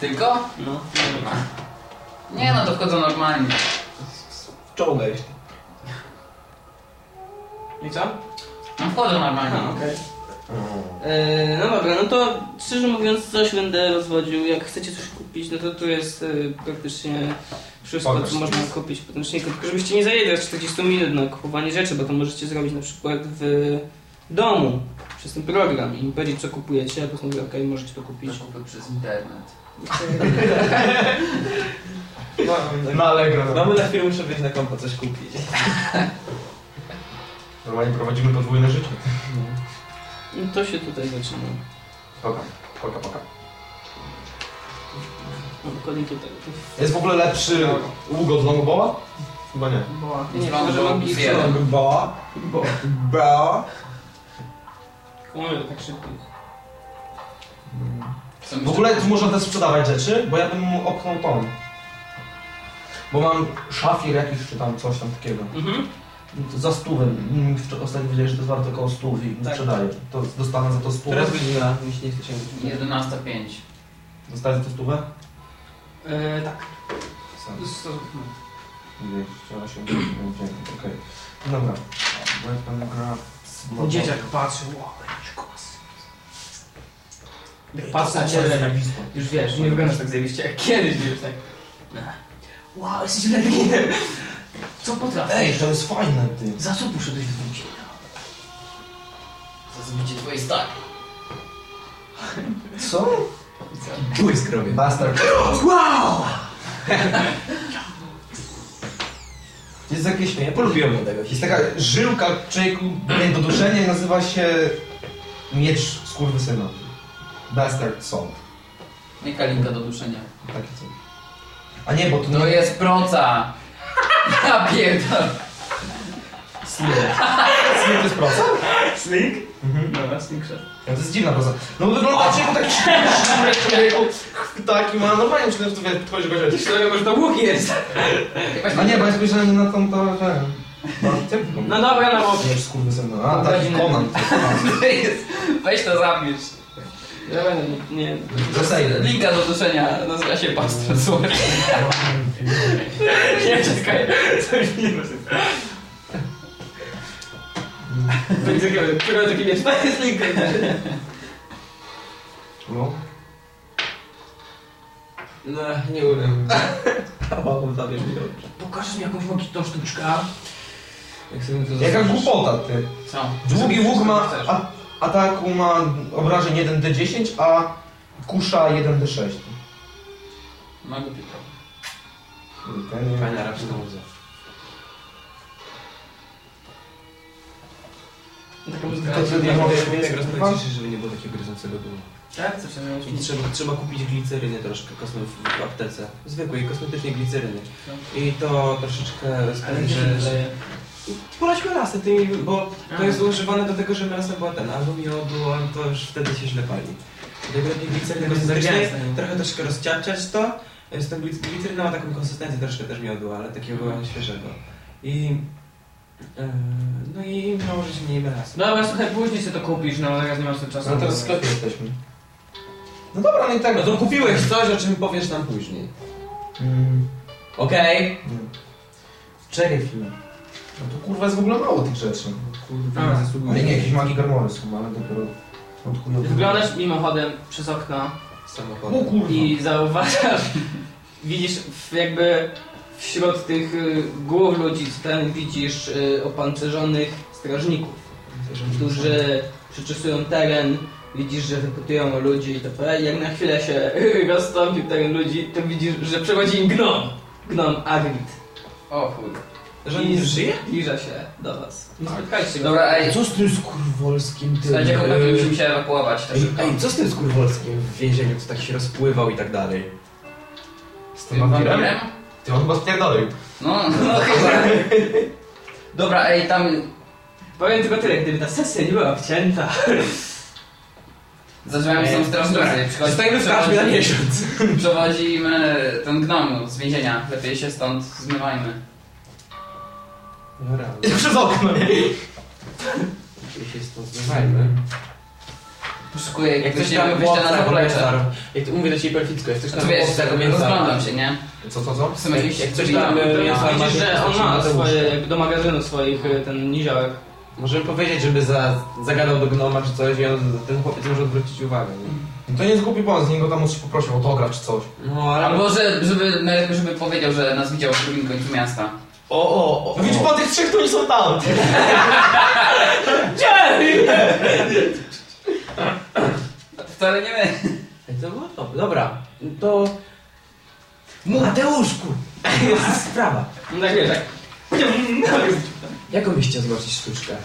Speaker 3: Tylko?
Speaker 1: No.
Speaker 3: Nie no, to wchodzą normalnie.
Speaker 4: Czołgaj.
Speaker 1: I co?
Speaker 3: No wchodzą normalnie.
Speaker 1: Aha, okej.
Speaker 2: Mm.
Speaker 1: E, No dobra, no to szczerze mówiąc coś będę rozwodził. Jak chcecie coś kupić, no to tu jest e, praktycznie wszystko, co można kupić w podręczniku. Tylko żebyście nie zajęli 40 minut na kupowanie rzeczy, bo to możecie zrobić na przykład w domu przez ten program i mi powiedzieć co kupujecie, a potem mówię, okej, możecie to kupić.
Speaker 3: Zakupy przez internet.
Speaker 2: Na Allegro. no.
Speaker 4: Mamy na chwilę muszę wyjść na kompo coś kupić.
Speaker 2: Normalnie prowadzimy podwójne życie.
Speaker 1: No to się tutaj zaczyna.
Speaker 2: Poka, poka, poka.
Speaker 1: No, dokładnie tutaj.
Speaker 2: Jest w ogóle lepszy łuk od longbowa? Chyba nie.
Speaker 1: Boa. Nie, mam
Speaker 3: opcji
Speaker 1: gipsu.
Speaker 3: jeden.
Speaker 4: Bo,
Speaker 1: Bo.
Speaker 4: bo...
Speaker 1: Mówię tak szybko.
Speaker 2: W ogóle tu można też sprzedawać rzeczy, bo ja bym mu opchnął tą. Bo mam szafir jakiś czy tam coś tam takiego.
Speaker 1: Mhm.
Speaker 2: Za stówę. Ostatnio wiedzieli, że to jest warte około stów i
Speaker 1: Tak.
Speaker 2: sprzedaję. To dostanę za to stówę.
Speaker 4: Teraz godzina, się nie chce sięgnąć.
Speaker 3: 11.05.
Speaker 2: Dostanę za to stówę?
Speaker 1: E, tak.
Speaker 2: Chciała się Okej. Dobra. Weapon grab.
Speaker 1: no. Dzieciak patrzy, wow, kos. Jak patrzę na ciebie, już wiesz, nie wyglądasz tak zajebiście jak kiedyś, wiesz, tak. Wow, jesteś Ledwinem. Co potrafisz?
Speaker 2: Ej, to jest fajne, ty.
Speaker 1: Za co poszedłeś do więzienia?
Speaker 3: Za zbicie twojej staki.
Speaker 2: Co?
Speaker 4: Błysk robię.
Speaker 2: Bastard.
Speaker 1: Wow!
Speaker 2: Jest jakieś...
Speaker 4: Ja polubiłem tego.
Speaker 2: Jest taka żyłka człowieku do duszenia i nazywa się miecz skurwysyna. Bastard Sword.
Speaker 3: Jaka linka do duszenia?
Speaker 2: Takie coś. A nie, bo to
Speaker 3: To
Speaker 2: nie
Speaker 3: jest proca! Ja pierdolę.
Speaker 2: Slim to jest proca?
Speaker 1: Slink?
Speaker 2: Mhm.
Speaker 1: Dobra, slink szedł.
Speaker 2: No to jest dziwna proza. No bo wygląda człowieku taki szmurek człowieku. Taki ma, normalnie myślę, że to wiesz, podchodzisz do gościa.
Speaker 1: Myślałem, że to łuk jest.
Speaker 2: A nie, bo ja spojrzałem na tą, to. No?
Speaker 1: No dobra, na łuk.
Speaker 2: Miecz skurwysyna. A, taki. Conan.
Speaker 3: To jest- Weź to zapisz.
Speaker 1: Ja będę, nie, nie.
Speaker 3: Linka do duszenia nazywa się Bastard Sword.
Speaker 1: Nie, czekaj. Coś nie którego taki miecz, to jest link.
Speaker 2: No.
Speaker 4: No, nie umiem. Zabierz mi oczy.
Speaker 1: Pokażesz mi jakąś magiczną sztuczkę.
Speaker 4: Jak sobie to
Speaker 2: Jaka głupota, ty.
Speaker 3: Co?
Speaker 2: Długi łuk ma...
Speaker 1: Chcesz.
Speaker 2: A, ataku ma obrażeń 1d10, a kusza 1d6.
Speaker 3: Ma głupi
Speaker 2: nie-
Speaker 4: Fajna arabska muza.
Speaker 1: Taka muzyka.
Speaker 4: Ja
Speaker 2: nie
Speaker 4: mogę rozpowiedzieć, żeby nie było takiego gryzącego dymu.
Speaker 1: Tak? Co się
Speaker 4: I trzeba, trzeba kupić gliceryny troszkę kosmy w, w aptece. Zwykłej, kosmetycznej gliceryny. I to troszeczkę
Speaker 1: Ale
Speaker 4: Polać melasę tymi, bo to jest używane do tego, że melasa była ten, albo miło było, to już wtedy się źle pali. Dlatego gliceryny
Speaker 1: zagęsta, nie?
Speaker 4: trochę troszkę rozciapciać to. Z tą glic- gliceryna ma taką konsystencję troszkę też miodu, ale takiego świeżego. I... e, no i nałożyć mniej melasy.
Speaker 1: Dobra, słuchaj, później sobie to kupisz, no teraz nie masz sobie czasu.
Speaker 2: No teraz w sklepie jesteśmy. No dobra, no i tak.
Speaker 4: No to kupiłeś coś, o czym powiesz nam później.
Speaker 2: Mm,
Speaker 4: Okej?
Speaker 2: nie. Czekaj chwilę. No to kurwa jest w ogóle mało tych rzeczy.
Speaker 4: Kurwa.
Speaker 2: Ale nie, jakieś magii garmory są, ale dopiero od chujowych.
Speaker 1: Wyglądasz mimochodem przez okno
Speaker 4: Samochodem.
Speaker 2: O kurwa.
Speaker 1: i zauważasz, widzisz w, jakby wśród tych y, głów ludzi ten widzisz y, opancerzonych strażników, którzy przeczesują teren, widzisz, że wypytują o ludzi. I jak na chwilę się rozstąpił teren ludzi, to widzisz, że przechodzi im gnom. Gnom Agrit.
Speaker 3: O chuj.
Speaker 4: Że on nie żyje?
Speaker 1: Zbliża się do was. Nie spotkaliście go.
Speaker 3: Dobra, ej.
Speaker 4: Co z tym skurwolskim tym?
Speaker 3: Słuchajcie, chłopaki,
Speaker 4: Ej,
Speaker 3: musimy się ewakuować.
Speaker 4: Ej, ej, co z tym skurwolskim w więzieniu, co tak się rozpływał i tak dalej?
Speaker 2: Z
Speaker 3: Tym wampirem?
Speaker 2: Ty on chyba spierdolił.
Speaker 3: No, no chyba. Dobra, ej, tam
Speaker 1: Powiem tylko tyle, gdyby ta sesja nie była wcięta.
Speaker 3: za drzwiami są strażnicy. Przychodzi-
Speaker 4: Zostajemy w karczmie na miesiąc.
Speaker 3: Przewozimy ten gnom z więzienia. Lepiej się stąd zmywajmy.
Speaker 4: Dobra,
Speaker 2: Przez okno, nie?
Speaker 4: lepiej się stąd zmywajmy.
Speaker 3: Poszukuję
Speaker 4: Jak coś
Speaker 3: jakiegoś
Speaker 4: tam
Speaker 3: wyjścia na zaplecze.
Speaker 4: Jak to mówię do ciebie perfidko, jak coś
Speaker 3: A
Speaker 4: tam
Speaker 3: tu wiesz, tak
Speaker 4: to
Speaker 3: rozglądam się, nie?
Speaker 2: Co, co, co?
Speaker 3: Są jakieś
Speaker 4: jak coś tam,
Speaker 1: To widzisz, że
Speaker 4: to
Speaker 1: on ma swoje, jakby do magazynu swoich y, ten niziołek.
Speaker 4: Możemy powiedzieć, żeby za, zagadał do gnoma czy coś i on, ten chłopiec może odwrócić uwagę, nie?
Speaker 2: No to nie jest głupi pomysł, z niego tam się poprosił o autograf czy coś.
Speaker 4: No ale...
Speaker 3: Albo że, żeby, najlepiej, żeby powiedział, że nas widział w drugim końcu miasta.
Speaker 4: O, o, o,
Speaker 2: No widzisz, po tych trzech to nie są tam.
Speaker 3: Wcale nie my.
Speaker 4: To było. Dobra, to... Mateuszku! Jest sprawa.
Speaker 1: No tak wiesz, tak.
Speaker 4: Jaką byś chciał zobaczyć sztuczkę?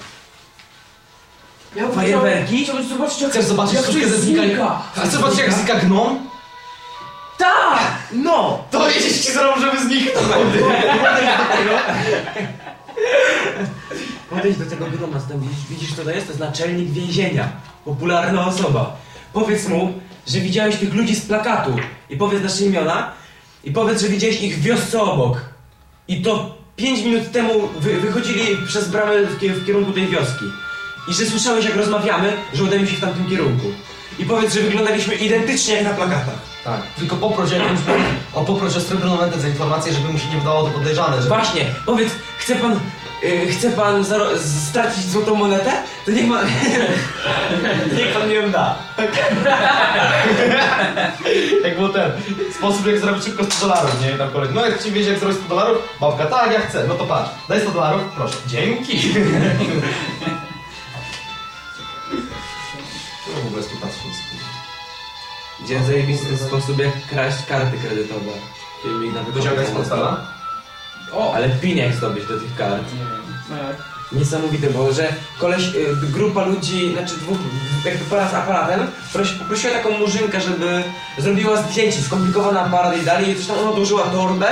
Speaker 1: Ja
Speaker 4: Fajerwerki?
Speaker 1: Chciałbym zobaczyć jak...
Speaker 2: Chcesz zobaczyć
Speaker 1: jak
Speaker 2: sztuczkę ze
Speaker 1: znika.
Speaker 2: Chcesz zobaczyć jak znika gnom?
Speaker 1: Tak!
Speaker 4: No!
Speaker 2: To jeśli ci zrobią, żeby zniknął.
Speaker 4: Podejdź do tego gnoma, co tam widzisz, widzisz co to jest? To jest naczelnik więzienia. Popularna osoba. Powiedz mu, że widziałeś tych ludzi z plakatu i powiedz nasze imiona i powiedz, że widziałeś ich w wiosce obok. I to 5 minut temu wy, wychodzili przez bramę w, w kierunku tej wioski. I że słyszałeś jak rozmawiamy, że udajemy się w tamtym kierunku. I powiedz, że wyglądaliśmy identycznie jak na plakatach.
Speaker 2: Tak. Tylko poproś jakąś, o poproś o srebrną monetę za informację, żeby mu się nie wydawało to podejrzane, że...
Speaker 4: Właśnie, powiedz, chce pan, y, chce pan zaro- stracić złotą monetę? To niech pan, niech pan mi ją da.
Speaker 2: Jak był ten sposób, jak zrobić szybko 100 dolarów, nie? Tam koleś, no jak ci wiecie, jak zrobić 100 dolarów? Babka, tak, ja chcę, no to patrz, daj 100 dolarów, proszę. Dzięki. Czemu w ogóle tu patrzę?
Speaker 4: Gdzie zajebisty sposób jak kraść karty kredytowe. Filmik na
Speaker 2: Wyciągaj z portfela?
Speaker 3: O!
Speaker 4: Ale pin jak zdobyć do tych kart.
Speaker 3: Nie wiem.
Speaker 1: No?
Speaker 4: Niesamowite było, że koleś, y, grupa ludzi, znaczy dwóch, jakby para z aparatem, prosi, poprosiła taką murzynkę, żeby zrobiła zdjęcie, skomplikowany aparat i dalej, i coś tam ona odłożyła torbę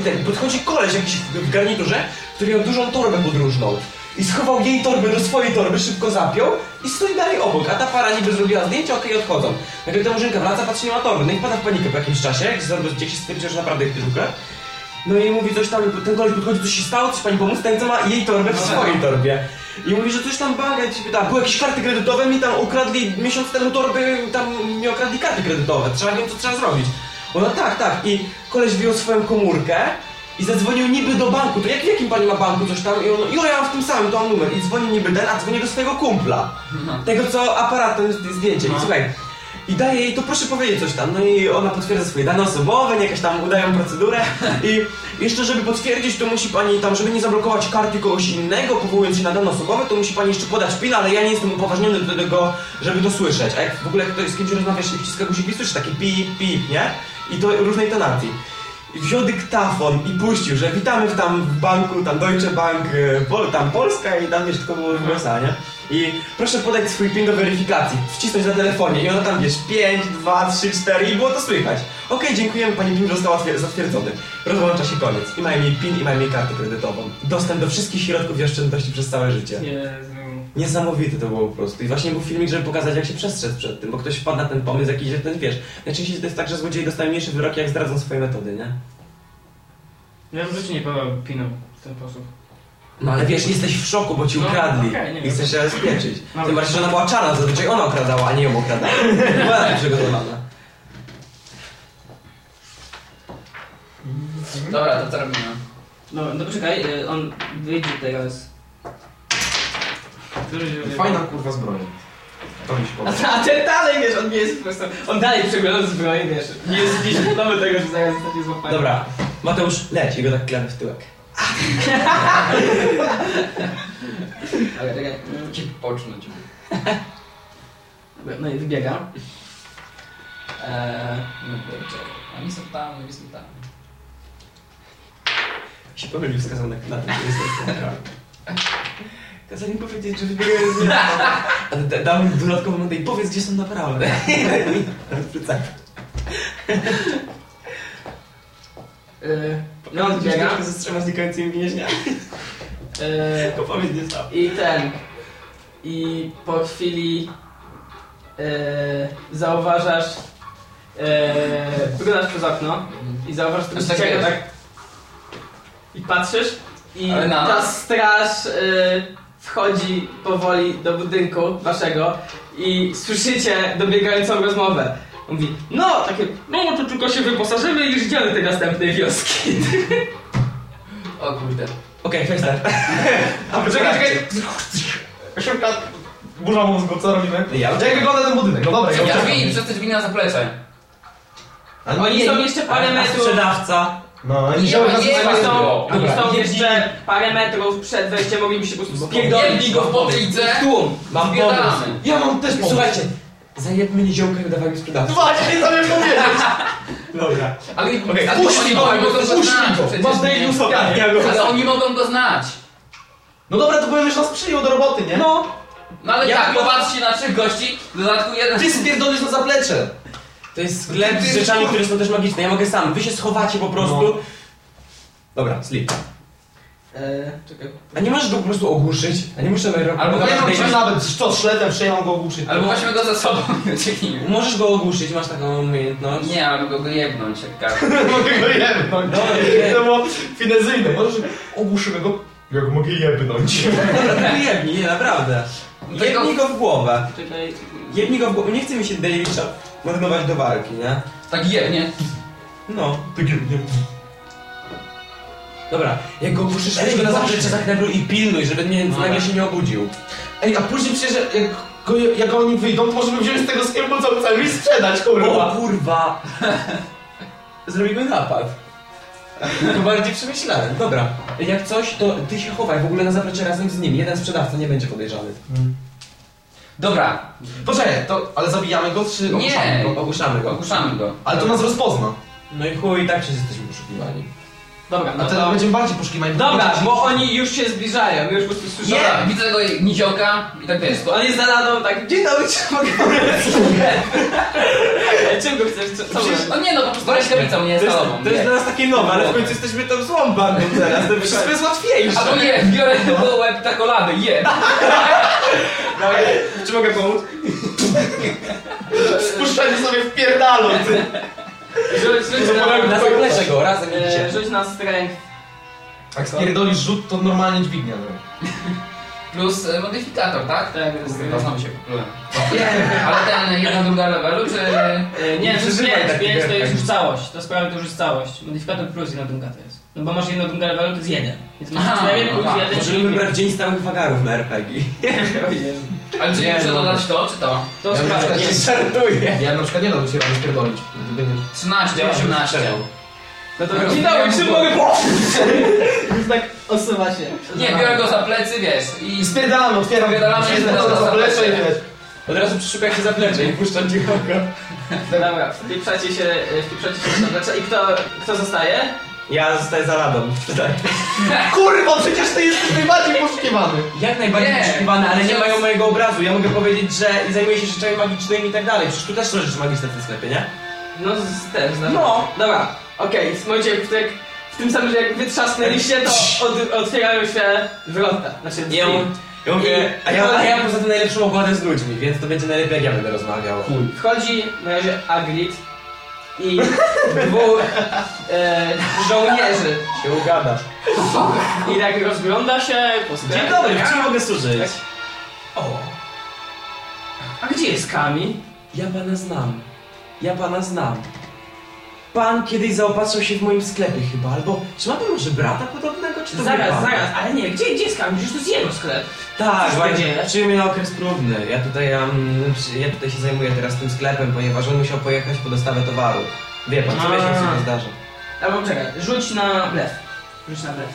Speaker 4: i tak podchodzi koleś jakiś w, w garniturze, który miał dużą torbę podróżną. I schował jej torbę do swojej torby, szybko zapiął i stoi dalej obok, a ta para niby zrobiła zdjęcie, okej, odchodzą. Nagle ta murzynka wraca, patrzy, nie ma torby, no i wpada w panikę po jakimś czasie, jak się, jak się stwierdziło, że naprawdę ich szuka. No i mówi coś tam, ten koleś podchodzi, coś się stało, coś pani pomóc, ten co ma jej torbę w swojej torbie. I mówi, że coś tam baga, i się pyta, były jakieś karty kredytowe, mi tam ukradli miesiąc temu torby, tam mi okradli karty kredytowe, trzeba wiem co trzeba zrobić. Ona tak, tak i koleś wyjął swoją komórkę i zadzwonił niby do banku, to jak w jakim pani ma banku coś tam? I on, jo ja mam w tym samym, to mam numer i dzwoni niby ten, a dzwoni do swojego kumpla. Tego co aparat, ten z- zdjęcie i słuchaj. I daje jej, to proszę powiedzieć coś tam. No i ona potwierdza swoje dane osobowe, nie jakaś tam udają procedurę. I jeszcze, żeby potwierdzić, to musi pani tam, żeby nie zablokować karty kogoś innego, powołując się na dane osobowe, to musi pani jeszcze podać PIN, ale ja nie jestem upoważniony do tego, żeby to słyszeć. A jak w ogóle ktoś z kimś rozmawiasz i wciska guziki, słyszysz takie pip, pip, nie? I to różnej tonacji. Wziął dyktafon i puścił, że witamy w tam w banku, tam Deutsche Bank, e, Pol, tam Polska i tam wiesz, tylko było USA, nie? I proszę podać swój PIN do weryfikacji, wcisnąć na telefonie i ona tam wiesz, 5, 2, 3, 4 i było to słychać. Okej, dziękujemy, pani PIN został zatwier- zatwierdzony. Rozłącza się koniec. I mają jej PIN i mają jej kartę kredytową. Dostęp do wszystkich środków i oszczędności przez całe życie. Niesamowite to było po prostu. I właśnie był filmik, żeby pokazać, jak się przestrzec przed tym, bo ktoś wpadł na ten pomysł jakiś, że ten wiesz. Najczęściej to jest tak, że złodzieje dostają mniejsze wyroki, jak zdradzą swoje metody, nie?
Speaker 1: Ja w życiu nie podał pinu w ten sposób.
Speaker 4: No ale wiesz, jesteś w szoku, bo ci
Speaker 1: No,
Speaker 4: ukradli
Speaker 1: nie
Speaker 4: i chcesz się zabezpieczyć.
Speaker 1: No.
Speaker 4: Tym bardziej, że ona była czarna, zazwyczaj ona okradała, a nie ją okradała. Była tak przygotowana.
Speaker 3: Dobra, to co robimy?
Speaker 1: No, no poczekaj, y, on wyjdzie teraz.
Speaker 2: Fajna kurwa zbroja. To mi się podoba.
Speaker 1: a ten dalej, wiesz, on nie jest po prostu... On dalej przegląda zbroję, wiesz. Nie jest nie świadomy tego, że zaraz zostanie złapany.
Speaker 4: Dobra, Mateusz, leć i go tak klepę w tyłek.
Speaker 1: Ale czekaj.
Speaker 3: Ci pocznąć.
Speaker 1: No i wybiega. Eee,
Speaker 3: No kurczę. Oni są tam, oni są tam.
Speaker 4: się pomylił, wskazał na na ten, który jest tak. Kazali powiedzieć, że wybiegają z. A da- dał mi dodatkową notę i powiedz, gdzie są naprawdę.
Speaker 1: Eee, no on wybiega.
Speaker 4: Biega ze trzema znikającymi więźniami.
Speaker 1: Eee,
Speaker 4: Tylko powiedz, gdzie są.
Speaker 1: I ten. I po chwili e, zauważasz. E, wyglądasz przez okno i zauważasz tego
Speaker 3: tak
Speaker 1: tak. I patrzysz i ta straż e, wchodzi powoli do budynku waszego i słyszycie dobiegającą rozmowę. On Mówi, no takie, no to tylko się wyposażymy i już idziemy do tej następnej wioski.
Speaker 3: O kurde.
Speaker 4: Okej, okay, start.
Speaker 2: A poczekaj, czekaj. Szybka burza mózgu, co robimy?
Speaker 4: Ja
Speaker 2: Jak wygląda ten budynek? No dobra, ja
Speaker 3: Ja drzwi, przez te drzwi na zaplecze.
Speaker 1: Oni
Speaker 2: nie-
Speaker 1: są jeszcze parę metrów.
Speaker 4: sprzedawca.
Speaker 2: No, wzięły
Speaker 3: ma-
Speaker 2: nas
Speaker 3: nie
Speaker 2: tyłu.
Speaker 1: są,
Speaker 4: Dobra,
Speaker 1: są jeszcze parę metrów przed wejściem, mogliby się po prostu spierdolić.
Speaker 3: Jedli go w potylicę.
Speaker 1: w tłum.
Speaker 4: Mam
Speaker 3: Zbieramy.
Speaker 4: pomysł.
Speaker 2: Ja mam też pomysł.
Speaker 4: Słuchajcie, zajebmy nieziołka i udawajmy sprzedawcę.
Speaker 2: Właśnie to miałem powiedzieć.
Speaker 4: Dobra.
Speaker 3: Ale
Speaker 4: Okej,
Speaker 3: ale
Speaker 2: puść
Speaker 3: oni
Speaker 2: go,
Speaker 3: mogą go
Speaker 2: puść
Speaker 3: znać
Speaker 2: go.
Speaker 3: przecież,
Speaker 2: Masz daily
Speaker 3: nie?
Speaker 4: Ja go
Speaker 3: Ale oni mogą go znać.
Speaker 2: No dobra, to powiem, że nas przyjął do roboty, nie?
Speaker 1: No,
Speaker 3: No ale
Speaker 4: Ja
Speaker 3: tak, popatrzcie na trzech gości, w dodatku jeden...
Speaker 2: Ty spierdolisz na zaplecze.
Speaker 4: To jest sklep z rzeczami, które są też magiczne. Ja mogę sam. Wy się schowacie po prostu.
Speaker 2: No.
Speaker 4: Dobra, slip.
Speaker 1: E, czekaj.
Speaker 4: A nie możesz go po prostu ogłuszyć? A nie muszę
Speaker 3: Albo
Speaker 2: Nie
Speaker 3: weź-
Speaker 2: czy nawet, co, szledem przejechał go ogłuszyć.
Speaker 3: Albo weźmy go za sobą i ucieknijmy.
Speaker 4: Możesz go ogłuszyć, masz taką umiejętność.
Speaker 3: Nie, albo go jebnąć jak
Speaker 2: mogę go jebnąć.
Speaker 4: Nie.
Speaker 2: To było finezyjne, możesz ogłuszymy go, jak mogę jebnąć.
Speaker 4: Jebnij, nie, naprawdę.
Speaker 3: Tylko-
Speaker 4: Jebnij go w głowę.
Speaker 1: Czekaj.
Speaker 4: Jebnij go w głowę. Nie chce mi się Davisza marnować do walki, nie?
Speaker 3: Tak jebnie.
Speaker 4: No.
Speaker 2: Tak jebnie.
Speaker 4: Dobra, jak go ogłuszysz,
Speaker 2: Ej,
Speaker 4: go na
Speaker 2: właśnie.
Speaker 4: zaplecze za kneblu i pilnuj, żeby nie,
Speaker 3: Dobra.
Speaker 4: nagle się nie obudził.
Speaker 2: Ej, a później przecież jak, go, jak oni wyjdą, to możemy wziąć z tego cały i sprzedać,
Speaker 4: O
Speaker 2: kurwa.
Speaker 4: kurwa! Zrobimy napad. To bardziej przemyślałem. Dobra, jak coś, to ty się chowaj w ogóle na zaplecze razem z nim. Jeden sprzedawca nie będzie podejrzany.
Speaker 3: Dobra,
Speaker 2: Poczekaj, to, ale zabijamy go, czy
Speaker 3: Nie.
Speaker 2: ogłuszamy go?
Speaker 4: Ogłuszamy go.
Speaker 3: ogłuszamy go.
Speaker 2: Ale to nas rozpozna.
Speaker 4: No i chuj, i tak wszyscy jesteśmy poszukiwani.
Speaker 1: Dobra,
Speaker 2: A
Speaker 1: no
Speaker 2: teraz
Speaker 1: to...
Speaker 2: będziemy bardziej poszukiwani.
Speaker 1: Dobra, bo oni już się zbliżają, już po prostu słyszą.
Speaker 3: Dobra, widzę tego niziołka i tak wiesz,
Speaker 1: On jest za ladą, tak, dzień dobry, czy mogę Czym go chcesz? Co, co
Speaker 3: Przecież, o nie no, po prostu rękawicą, nie
Speaker 4: To jest, to jest dla nas takie nowe, ale w końcu jesteśmy tą złą bandą teraz. To wszystko jest łatwiejsze.
Speaker 3: Albo nie, biorę do łeb takolady, je.
Speaker 4: Czy mogę pomóc?
Speaker 2: Spuszczanie sobie w pierdalu, ty.
Speaker 1: Rzuć, rzuć na,
Speaker 4: Na go, razem
Speaker 1: e,
Speaker 4: idziecie.
Speaker 1: rzuć na strength.
Speaker 2: Jak spierdolisz rzut, to normalnie dźwignia. No.
Speaker 3: Plus e, modyfikator, tak?
Speaker 1: Tak,
Speaker 3: znowu się poplułem. Ale ten jedna druga levelu, czy...
Speaker 1: E, Nie, to jest
Speaker 4: przeżywaj
Speaker 1: 5,
Speaker 4: taki
Speaker 1: 5 to jest już całość. To sprawa to już jest całość. Modyfikator plus jedna dunga to jest. No bo masz jedną dungę levelu, to jest jeden. Więc masz
Speaker 3: Aha,
Speaker 1: 4 plus
Speaker 3: aha.
Speaker 1: 1,
Speaker 4: Możemy wybrać dzień stałych wagarów na RPG.
Speaker 3: Ale czy
Speaker 4: Nie,
Speaker 3: muszę
Speaker 4: no.
Speaker 3: dodać to, czy to?
Speaker 1: To
Speaker 2: Ja na przykład
Speaker 1: jest.
Speaker 4: Żartuję.
Speaker 2: Ja na przykład nie dałbym się. Gdyby nie...
Speaker 3: 13, 18.
Speaker 1: No to
Speaker 3: Biorę-
Speaker 1: dzień dobry,
Speaker 3: biorę
Speaker 1: czym
Speaker 3: go-
Speaker 1: mogę? Już tak osuwa się.
Speaker 3: Nie, biorę go za plecy, wiesz, i...
Speaker 2: Spierdalamy, otwieram
Speaker 3: Spierdalamy, spierdalamy.
Speaker 2: za plecze i wiesz.
Speaker 4: Od razu przeszukaj się zaplecze i puszczam ci oko.
Speaker 1: Dobra, wpieprzacie się, wpieprzacie się na zaplecze i kto, kto zostaje?
Speaker 4: Ja zostaję za ladą. Tak.
Speaker 2: Kurwa, przecież ty jesteś najbardziej poszukiwany.
Speaker 4: Jak najbardziej
Speaker 3: Nie.
Speaker 4: poszukiwane, ale nie mają mojego obrazu. Ja mogę powiedzieć, że zajmuję się rzeczami magicznymi i tak dalej. Przecież tu też są rzeczy magiczne w tym sklepie, nie?
Speaker 1: No z, też, znaczy.
Speaker 4: No.
Speaker 1: Dobra, okej, w jak, jak w tym samym, że jak wytrzasnęliście, to od, otwierają się wrota. Znaczy drzwi.
Speaker 4: Ja, ja mówię, a ja, a ja poza tym najlepszą ogładę z ludźmi, więc to będzie najlepiej jak ja będę rozmawiał.
Speaker 2: Chuj.
Speaker 1: Wchodzi na razie Agrit i dwóch e, żołnierzy.
Speaker 4: Się ugadasz.
Speaker 1: I tak rozgląda się po sklepie.
Speaker 4: Dzień dobry, czym mogę służyć?
Speaker 1: O. A gdzie jest Kami?
Speaker 4: Ja pana znam. Ja pana znam. Pan kiedyś zaopatrzył się w moim sklepie chyba, albo czy ma pan może brata podobnego, czy to
Speaker 1: Zaraz, zaraz, ale nie, gdzie, gdzie Kami? Przecież to jest jego sklep.
Speaker 4: Tak, właśnie.
Speaker 1: dzieje?
Speaker 4: Przyjął mnie na okres próbny. Ja tutaj, um, ja tutaj się zajmuję teraz tym sklepem, ponieważ on musiał pojechać po dostawę towaru. Wie pan, co
Speaker 1: A.
Speaker 4: miesiąc się to zdarza.
Speaker 1: Albo czekaj, rzuć na blef. Rzuć na blef.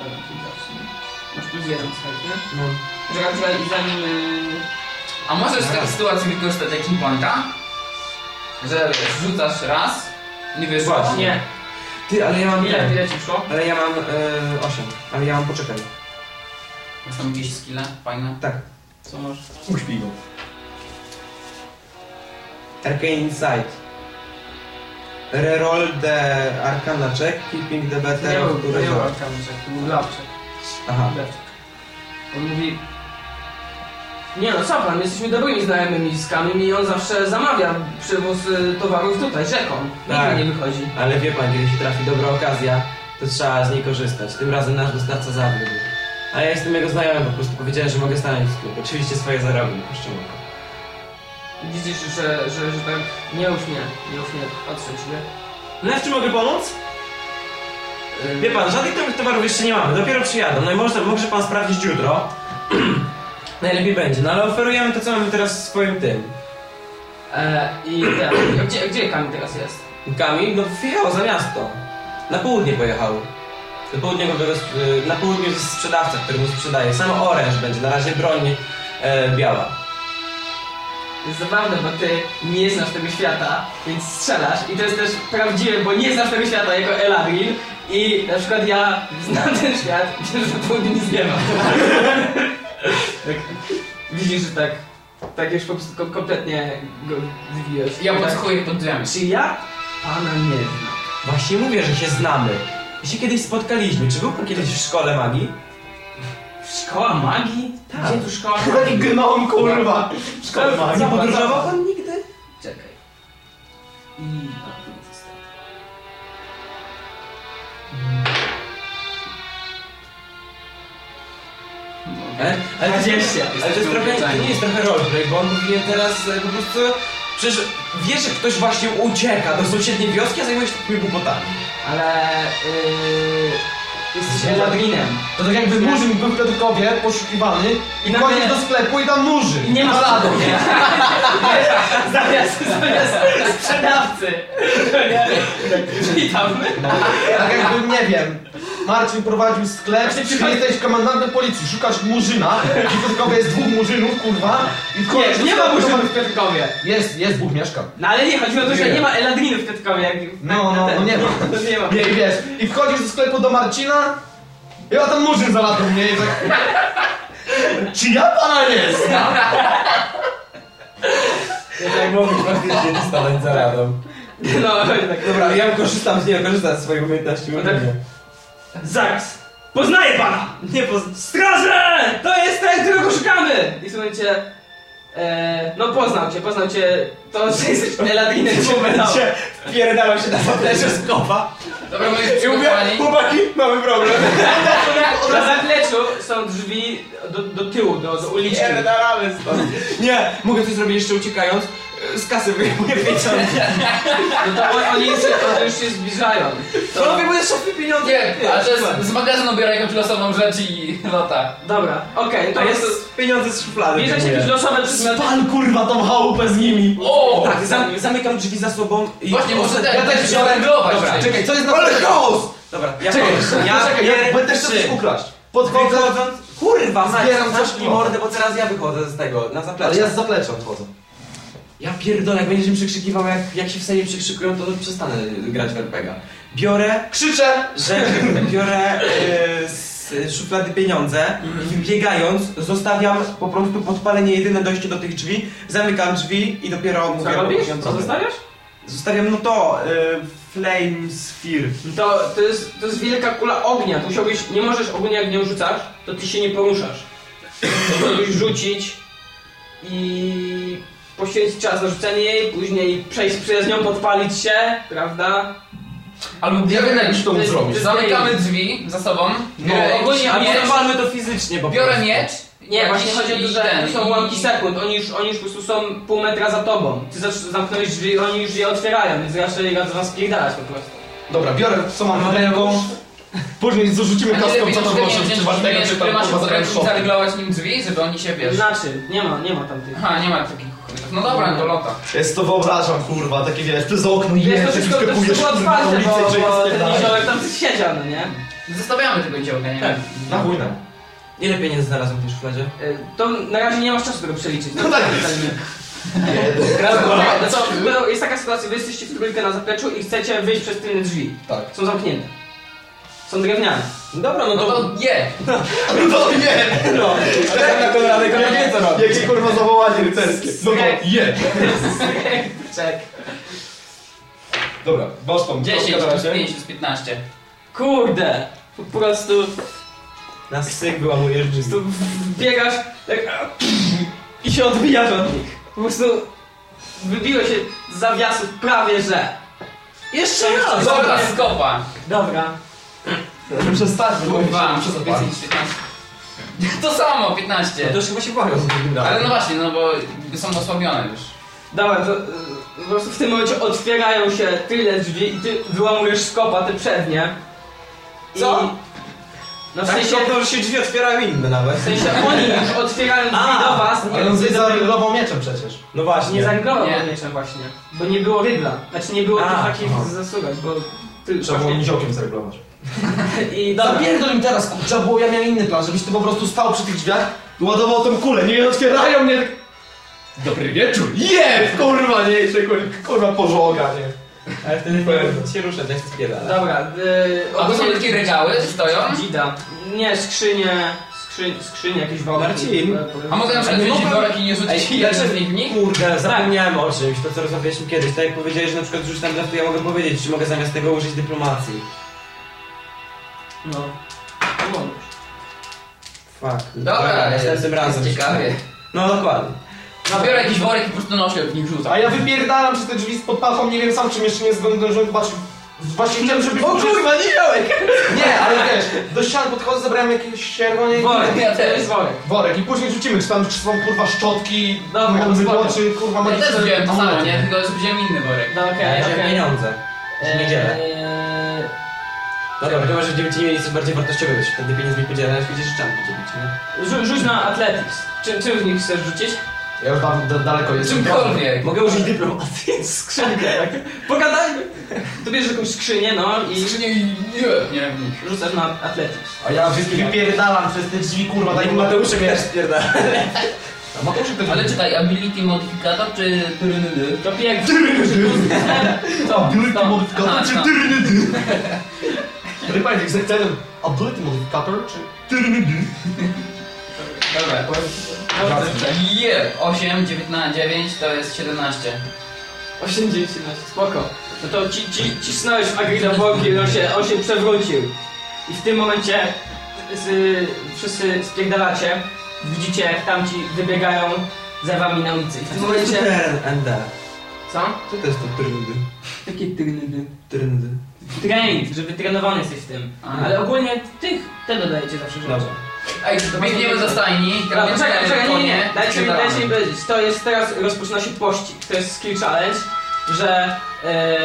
Speaker 1: Zawsze. Masz plus jeden, słuchajcie.
Speaker 4: No.
Speaker 1: Zanim... y,
Speaker 3: A możesz w takiej sytuacji wykorzystać taking pointa? Że wiesz, rzucasz raz, nie wiesz
Speaker 4: Właśnie.
Speaker 1: Nie.
Speaker 4: Ty, ale ja mam...
Speaker 1: Ile, ile ci szło?
Speaker 4: Ale ja mam e, 8. Ale ja mam poczekaj.
Speaker 3: Masz tam jakieś skille fajne?
Speaker 4: Tak.
Speaker 1: Co masz?
Speaker 2: Uśpij go.
Speaker 4: Arcane Insight. Reroll the Arcana check, keeping the better
Speaker 1: Nie
Speaker 4: of
Speaker 1: był,
Speaker 4: the
Speaker 1: nie był
Speaker 4: result.
Speaker 1: Arkamyczek, to był Lawczek.
Speaker 4: Aha.
Speaker 1: Lawczek. On mówi... Nie no, co pan, my jesteśmy dobrymi znajomymi z Kamim i on zawsze zamawia przywóz y, towarów tutaj, rzeką.
Speaker 4: Tak.
Speaker 1: Nigdy nie wychodzi.
Speaker 4: Ale wie pan, kiedy się trafi dobra okazja, to trzeba z niej korzystać. Tym razem nasz dostawca zawiódł. A ja jestem jego znajomym, po prostu powiedziałem, że mogę stanąć w sklepie. Oczywiście swoje zarobię, puszczę oko.
Speaker 1: Widzisz, że, że, że tak nieufnie, nieufnie patrzy ciebie.
Speaker 4: No ja w czym mogę pomóc? Wie pan, żadnych nowych towarów jeszcze nie mamy, dopiero przyjadą. No i może, może pan sprawdzić jutro. Najlepiej będzie, no ale oferujemy to, co mamy teraz w swoim tym.
Speaker 1: E, I tak, a gdzie, gdzie Kamil teraz jest?
Speaker 4: Kamil, no wyjechał za miasto. Na południe pojechał. Na południe, go wyroz- y, na południu jest sprzedawca, który mu sprzedaje. Sam oręż będzie, na razie broń e, biała.
Speaker 1: To jest zabawne, bo ty nie znasz tego świata, więc strzelasz i to jest też prawdziwe, bo nie znasz tego świata jako Eladrin i na przykład ja znam ten świat że na południu nic nie ma. Tak, widzisz, że tak Tak już po prostu kom- kompletnie go zdziwiłeś.
Speaker 3: Ja
Speaker 1: tak.
Speaker 3: podsłuchuję pod drzwiami.
Speaker 1: Czy ja pana nie znam?
Speaker 4: Właśnie mówię, że się znamy. My się kiedyś spotkaliśmy. Czy był pan kiedyś w szkole magii?
Speaker 1: Szkoła magii?
Speaker 4: Tak.
Speaker 1: Gdzie tu szkoła
Speaker 2: Jaki gnom, kurwa! Szkoda
Speaker 1: Zobacz,
Speaker 4: Nie podróżował pan nigdy?
Speaker 3: Czekaj. I... a, tu.
Speaker 4: Ale, ale, to, jest,
Speaker 1: 20.
Speaker 4: ale to, jest trochę, to nie jest trochę roleplay, bo on powinien teraz e, po prostu... Przecież wiesz, że ktoś właśnie ucieka do sąsiedniej wioski, a zajmuje się takimi głupotami.
Speaker 1: Ale... Yy, jesteś Eladrinem.
Speaker 2: To tak jakby murzyn był w Piotrkowie poszukiwany i
Speaker 1: nagle-
Speaker 2: wchodzisz do sklepu i tam murzyn.
Speaker 1: I nie ma śladu, zamiast, zamiast sprzedawcy. Witam.
Speaker 2: Tak jakby, nie wiem, Marcin prowadził sklep, ty jesteś komendantem policji, szukasz murzyna, i w Piotrkowie jest dwóch murzynów, kurwa, i wchodzisz
Speaker 1: Nie,
Speaker 2: do
Speaker 1: nie ma
Speaker 2: sklepu,
Speaker 1: murzynów w Piotrkowie.
Speaker 2: Jest, jest, dwóch mieszka.
Speaker 1: No ale nie, chodzi o to, że
Speaker 2: Nie.
Speaker 1: nie ma Eladrinów w Piotrkowie. Jak,
Speaker 2: No, no, no nie ma.
Speaker 1: No nie ma.
Speaker 2: Nie, i wiesz, i wchodzisz do sklepu do Marcina, i a tam murzyn za lato mnie i tak... Czy ja pana nie znam?
Speaker 4: Ja tak mogę faktycznie dostawać za radą.
Speaker 1: No, tak.
Speaker 4: Dobra, ja korzystam z niego, korzystam ze swojej umiejętności.
Speaker 1: No tak. Zaks! Poznaję pana! Nie poz... Straże! To jest ten, którego szukamy! I w tym momencie... E, no poznał cię, poznał cię... To, że jesteś Eladrinem ci udało.
Speaker 4: Wpierdalał się na zaplecze z kopa.
Speaker 3: Dobra, moi
Speaker 4: I mówię, chłopaki, mamy problem.
Speaker 1: Na zapleczu są drzwi do, do tyłu, do, do uliczki.
Speaker 4: Pierdalamy stąd. Nie, mogę coś zrobić jeszcze uciekając? Z kasy wyjmuję pieniądze.
Speaker 1: No to on- oni się- oni już się zbliżają.
Speaker 4: To robię moje szafy pieniądze.
Speaker 3: Nie, a że z, z magazynu biorę jakąś losową rzecz i lota.
Speaker 1: Dobra, okej,
Speaker 4: To
Speaker 1: to
Speaker 4: jest
Speaker 1: jest...
Speaker 4: pieniądze z szuflady.
Speaker 1: Bierzecie
Speaker 4: wyjmuję.
Speaker 1: jakieś losowe przedmioty.
Speaker 2: Pan kurwa tą chałupę z nimi.
Speaker 3: O!
Speaker 4: Tak, zam, zamykam drzwi za sobą i...
Speaker 3: Właśnie, może ten,
Speaker 2: ja też wziąłem- Dobra, czekaj, co jest na
Speaker 4: Ale chaos! Dobra, ja
Speaker 2: Czekaj,
Speaker 4: powiem.
Speaker 2: ja, czekaj, ja będę chcę coś ukraść. Podchodzę,
Speaker 4: Wychodząc... Kurwa,
Speaker 2: Zbieram coś po-
Speaker 4: mordę, bo teraz ja wychodzę z tego, na zaplecze.
Speaker 2: ale ja z zaplecza odchodzę.
Speaker 4: Ja pierdolę, jak będziesz mi przekrzykiwał, jak, jak się w Sejmie przekrzykują, to przestanę grać w RPG. Biorę,
Speaker 2: Krzyczę!
Speaker 4: że biorę e, z szuflady pieniądze i biegając zostawiam po prostu podpalenie jedyne dojście do tych drzwi, zamykam drzwi i dopiero
Speaker 1: Co
Speaker 4: mówię...
Speaker 1: robisz?
Speaker 4: mówię,
Speaker 1: Co zostawiasz?
Speaker 4: Zostawiam no to, e, Flame Sphere.
Speaker 1: To, to, jest, to jest wielka kula ognia. Musiałbyś, nie możesz ogólnie jak nią rzucasz, to ty się nie poruszasz. Musiałbyś rzucić i poświęcić czas na rzucenie jej, później przejść przez nią, podpalić się, prawda?
Speaker 3: Albo
Speaker 2: Ja wiem, jak
Speaker 3: biorę,
Speaker 2: to zrobić.
Speaker 3: zamykamy drzwi za sobą, biorę
Speaker 1: No, ogólnie albo
Speaker 3: miecz,
Speaker 4: Zawalmy to fizycznie, bo
Speaker 3: biorę miecz,
Speaker 1: Nie, właśnie chodzi o to, że
Speaker 3: ten,
Speaker 1: są ułamki sekund, oni już, oni już po prostu są pół metra za tobą. Ty zamknąłeś drzwi, oni już je otwierają, więc raczej radzę wam spierdalać po prostu.
Speaker 2: Dobra, biorę co mam w ręką. Później
Speaker 3: nie
Speaker 2: kostką, co to było,
Speaker 3: nie
Speaker 2: czy czwartego, czy tam
Speaker 3: masz
Speaker 2: kurwa
Speaker 3: i
Speaker 2: zręczną.
Speaker 3: zaryglować nim drzwi, żeby oni się wiesz...
Speaker 1: Znaczy, nie ma, nie ma tam tych.
Speaker 3: Aha, nie ma takich. No dobra, to lota.
Speaker 2: Jest to wyobrażam, kurwa, takie wiesz, przez okno
Speaker 1: Wiesz,
Speaker 2: i skakujesz
Speaker 1: wszystko
Speaker 2: kurwa, na
Speaker 1: otwarte,
Speaker 2: ulicę
Speaker 1: bo,
Speaker 2: i człowiek
Speaker 1: bo ten niziołek tam siedział, no nie?
Speaker 3: Zostawiamy tego działka, nie?
Speaker 2: Na chujna.
Speaker 4: Ile pieniędzy znalazłem w tej szufladzie?
Speaker 1: Y, To na razie nie masz czasu tego przeliczyć.
Speaker 2: No tak.
Speaker 1: No jest taka sytuacja, wy jesteście w trójkę na zapleczu i chcecie wyjść przez tylne drzwi.
Speaker 2: Tak.
Speaker 1: Są zamknięte. Są drewniane.
Speaker 4: Dobra, no
Speaker 3: No
Speaker 4: to...
Speaker 3: to je!
Speaker 2: No nie! No.
Speaker 4: Ale na Konradek nie wie co robi.
Speaker 2: Jakie kurwa zawołanie rycerskie. No to je!
Speaker 1: Czek.
Speaker 2: Dobra, masz tą
Speaker 3: 10
Speaker 2: kostkę na
Speaker 3: plus
Speaker 2: razie.
Speaker 3: 5 plus 15.
Speaker 1: Kurde! Po prostu,
Speaker 4: Na syk wyłamujesz
Speaker 1: po
Speaker 4: drzwi.
Speaker 1: prostu biegasz tak, i się odbijasz od nich. Po prostu wybiło się z zawiasów prawie że. Jeszcze raz!
Speaker 3: Dobra, skopa!
Speaker 1: Dobra.
Speaker 2: Przestańmy, bo
Speaker 3: Dwa,
Speaker 2: muszę
Speaker 3: niż 15. To samo, 15.
Speaker 4: No to już chyba się błaga z drugim razem.
Speaker 3: Ale no właśnie, no bo są osłabione już.
Speaker 1: Dobra, to y, po prostu w tym momencie otwierają się tyle drzwi i ty wyłamujesz skopa, te przednie. I...
Speaker 4: Co?
Speaker 1: No w
Speaker 4: Tak
Speaker 1: sensie,
Speaker 4: się, że się drzwi otwierają inne nawet.
Speaker 1: w sensie oni już otwierają drzwi
Speaker 4: A,
Speaker 1: do was.
Speaker 2: Ale on zje zarygował mieczem przecież.
Speaker 4: No
Speaker 1: Nie
Speaker 4: właśnie.
Speaker 3: Nie.
Speaker 1: mieczem właśnie, bo nie było rygla. Znaczy nie było
Speaker 4: A,
Speaker 1: tych takich zasługać, bo ty
Speaker 2: Trzeba było niziołkiem zarygować.
Speaker 1: I dobra.
Speaker 2: Zapierdol im teraz, kurczę, bo ja miałem inny plan, żebyś ty po prostu stał przy tych drzwiach i ładował tą kulę. Nie otwierają mnie. Dobry wieczór. Je! Kurwa, nie, jeszcze kur- kurwa pożoga, nie.
Speaker 4: Ale wtedy nie się ruszę, tak spierdala.
Speaker 1: Dobra, y,
Speaker 3: A to są takie regały, stoją?
Speaker 1: Dzida. Nie, skrzynie, skrzyń, skrzyń jakieś worki.
Speaker 4: Marcin.
Speaker 3: A mogę na przykład wziąć worek i nie rzucić
Speaker 4: Ej,
Speaker 3: jeden
Speaker 4: dlaczego-
Speaker 3: z nich w nich?
Speaker 4: Kurde, zapomniałem o czymś, to co rozmawialiśmy kiedyś. Tak jak powiedziałeś, że na przykład rzuć tam to ja mogę powiedzieć, czy mogę zamiast tego użyć dyplomacji.
Speaker 1: No. Możesz.
Speaker 4: Fuck.
Speaker 3: Dobra,
Speaker 4: następnym razem.
Speaker 3: Jest ciekawie.
Speaker 4: No dokładnie.
Speaker 3: No biorę jakiś worek i po prostu noszę w nich rzucam.
Speaker 2: A ja wypierdalam przez te drzwi z podpachą, nie wiem sam czym jeszcze nie zdążyłem zobaczyć. Właśnie chciałem, żeby...
Speaker 4: O kurwa, nie miałeś!
Speaker 2: Nie, ale wiesz, do ścian podchodzę, zabrałem jakieś sierwo, nie?
Speaker 1: Worek,
Speaker 3: Ja
Speaker 1: to
Speaker 3: też.
Speaker 1: jest worek.
Speaker 2: Worek i później rzucimy, czy tam czy są kurwa szczotki,
Speaker 1: Dobra,
Speaker 2: mydło,
Speaker 1: spoko.
Speaker 2: czy kurwa
Speaker 3: Ja
Speaker 2: magiczne
Speaker 3: też wziąłem to samo, nie? Tylko że wziąłem inny worek.
Speaker 1: No okej,
Speaker 4: Ja wziąłem
Speaker 1: okej.
Speaker 4: pieniądze. W niedzielę.
Speaker 1: Eee,
Speaker 4: Dobra, chyba, że będziemy ci mieli coś bardziej wartościowego, się wtedy pieniędzmi podzielać, widzisz, że trzeba podzielić, nie?
Speaker 1: rzu- Rzuć na Athletics. Czym, czym w nich chcesz rzucić?
Speaker 2: Ja już da, daleko jestem.
Speaker 3: Czymkolwiek.
Speaker 4: Mogę użyć dyplomacji.
Speaker 1: Skrzynkę, tak? Pogadajmy! To bierzesz jakąś skrzynię, no i
Speaker 3: Skrzynię i nie, nie w nich.
Speaker 1: rzucasz na Athletics.
Speaker 2: A ja wypierdalam przez te drzwi, kurwa, daj mi
Speaker 4: Mateuszek też spierdala.
Speaker 2: A Mateuszek też...
Speaker 3: Ale czytaj, ability modyfikator czy tyrynydy?
Speaker 1: To pierwszy. To,
Speaker 2: Ability
Speaker 1: to.
Speaker 2: modyfikator
Speaker 3: Aha,
Speaker 2: czy tyrynydy? Ale panie, jak ten ability modyfikator czy?
Speaker 3: Dobra. Je! 8, 19, 9 to jest 17.
Speaker 1: 8, 9, 17, spoko. No to ci, ci, cisnąłeś w Agrida worki, on się, on się przewrócił. I w tym momencie z, wszyscy spierdalacie. Widzicie, jak tamci wybiegają za wami na ulicy. I w tym momencie... Co?
Speaker 4: Co to jest to tryndy?
Speaker 1: Jakie tryndy?
Speaker 4: Tryndy.
Speaker 1: Train, że wytrenowany jesteś w tym.
Speaker 3: A.
Speaker 1: Ale ogólnie tych, te dodajecie zawsze rzeczy.
Speaker 3: Ej, biegniemy do stajni,
Speaker 1: Dobra, czekaj, czekaj, nie, nie, nie. Dajcie mi, dajcie mi powiedzieć. To jest teraz rozpoczyna się pościg. To jest skill challenge, że e,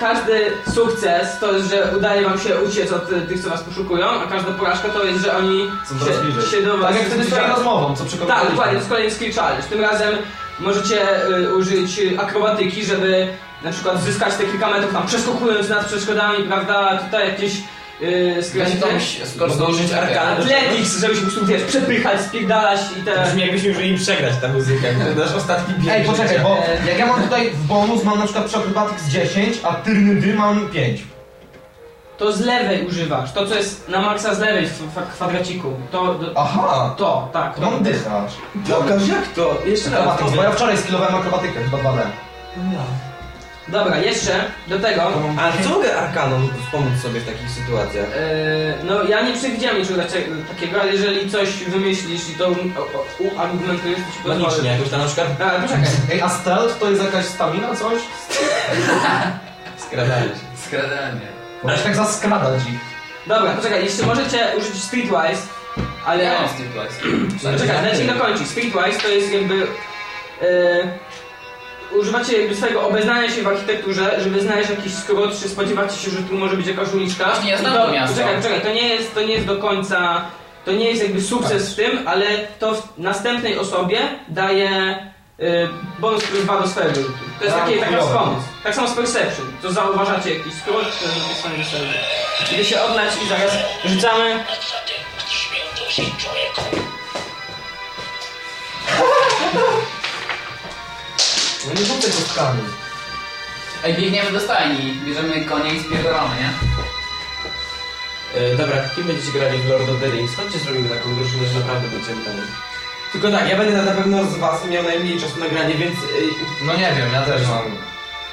Speaker 1: każdy sukces to jest, że udaje wam się uciec od e, tych, co was poszukują, a każda porażka to jest, że oni
Speaker 2: Są coraz bliżej.
Speaker 1: się, się do was
Speaker 2: Tak jak wtedy z
Speaker 1: zbliżają.
Speaker 2: rozmową, co
Speaker 1: Tak,
Speaker 2: przekonaliśmy.
Speaker 1: dokładnie, to jest kolejny skill challenge. Tym razem możecie y, użyć y, akrobatyki, żeby na przykład zyskać te kilka metrów tam przeskakując nad przeszkodami, prawda? Tutaj jakieś y,
Speaker 3: Weź
Speaker 1: skręty.
Speaker 4: użyć arkany.
Speaker 1: Athletics, żebyś po prostu wiesz, przepychać, spierdalać i te...
Speaker 4: Brzmi jakbyśmy już im przegrać ta muzyka, to nasz ostatni bieg
Speaker 2: Ej, poczekaj, bo jak ja mam tutaj w bonus, mam na przykład przy Acrobatics 10, a Tyrnydy mam 5.
Speaker 1: To z lewej używasz, to co jest na maksa z lewej w kwa- kwadraciku. To, do,
Speaker 2: Aha,
Speaker 1: to, tak.
Speaker 2: to mam dychasz.
Speaker 4: Pokaż jak to? Jeszcze raz.
Speaker 2: Acrobatics, bo ja wczoraj skillowałem akrobatykę, chyba 2D.
Speaker 1: Dobra, jeszcze do tego...
Speaker 4: A co mogę arkaną pomóc sobie w takich sytuacjach?
Speaker 1: e, no ja nie przewidziałem niczego tacie- takiego, ale jeżeli coś wymyślisz i to uargumentujesz, to ci pozwolę.
Speaker 4: Magicznie, jakoś tam na przykład
Speaker 1: A, poczekaj.
Speaker 2: Ej, a stealth to jest jakaś stamina, coś?
Speaker 4: skradanie się.
Speaker 3: Skradanie.
Speaker 2: Się tak zaskradać ich.
Speaker 1: Dobra, poczekaj, jeszcze możecie użyć Streetwise, ale...
Speaker 3: Ja mam Streetwise.
Speaker 1: No, czekaj, dajcie mi dokończyć. Streetwise to jest jakby... E, używacie jakby swojego obeznania się w architekturze, żeby znaleźć jakiś skrót, czy spodziewacie się, że tu może być jakaś uliczka. I
Speaker 3: znam
Speaker 1: to,
Speaker 3: to miasto.
Speaker 1: Czekaj, czekaj, to nie jest, to nie jest do końca... To nie jest jakby sukces w tym, ale to w następnej osobie daje y, bonus plus 2 do swojego rzutu. To jest
Speaker 2: A,
Speaker 1: takie, taka pomoc. Tak samo z Perception. To zauważacie jakiś skrót, to jest napisane serwer. Idę się odlać i zaraz rzucamy.
Speaker 2: No nie rzucę kostkami.
Speaker 3: Ej, biegniemy do stajni, bierzemy konie i spierdolamy, nie?
Speaker 4: E, dobra, kim będziecie grali w Lord of the Rings? Chodźcie zrobimy taką drużynę, że naprawdę będziemy tam. Tylko tak, ja będę na pewno z was miał najmniej czasu na granie, więc... e,
Speaker 2: No nie wiem, ja też mam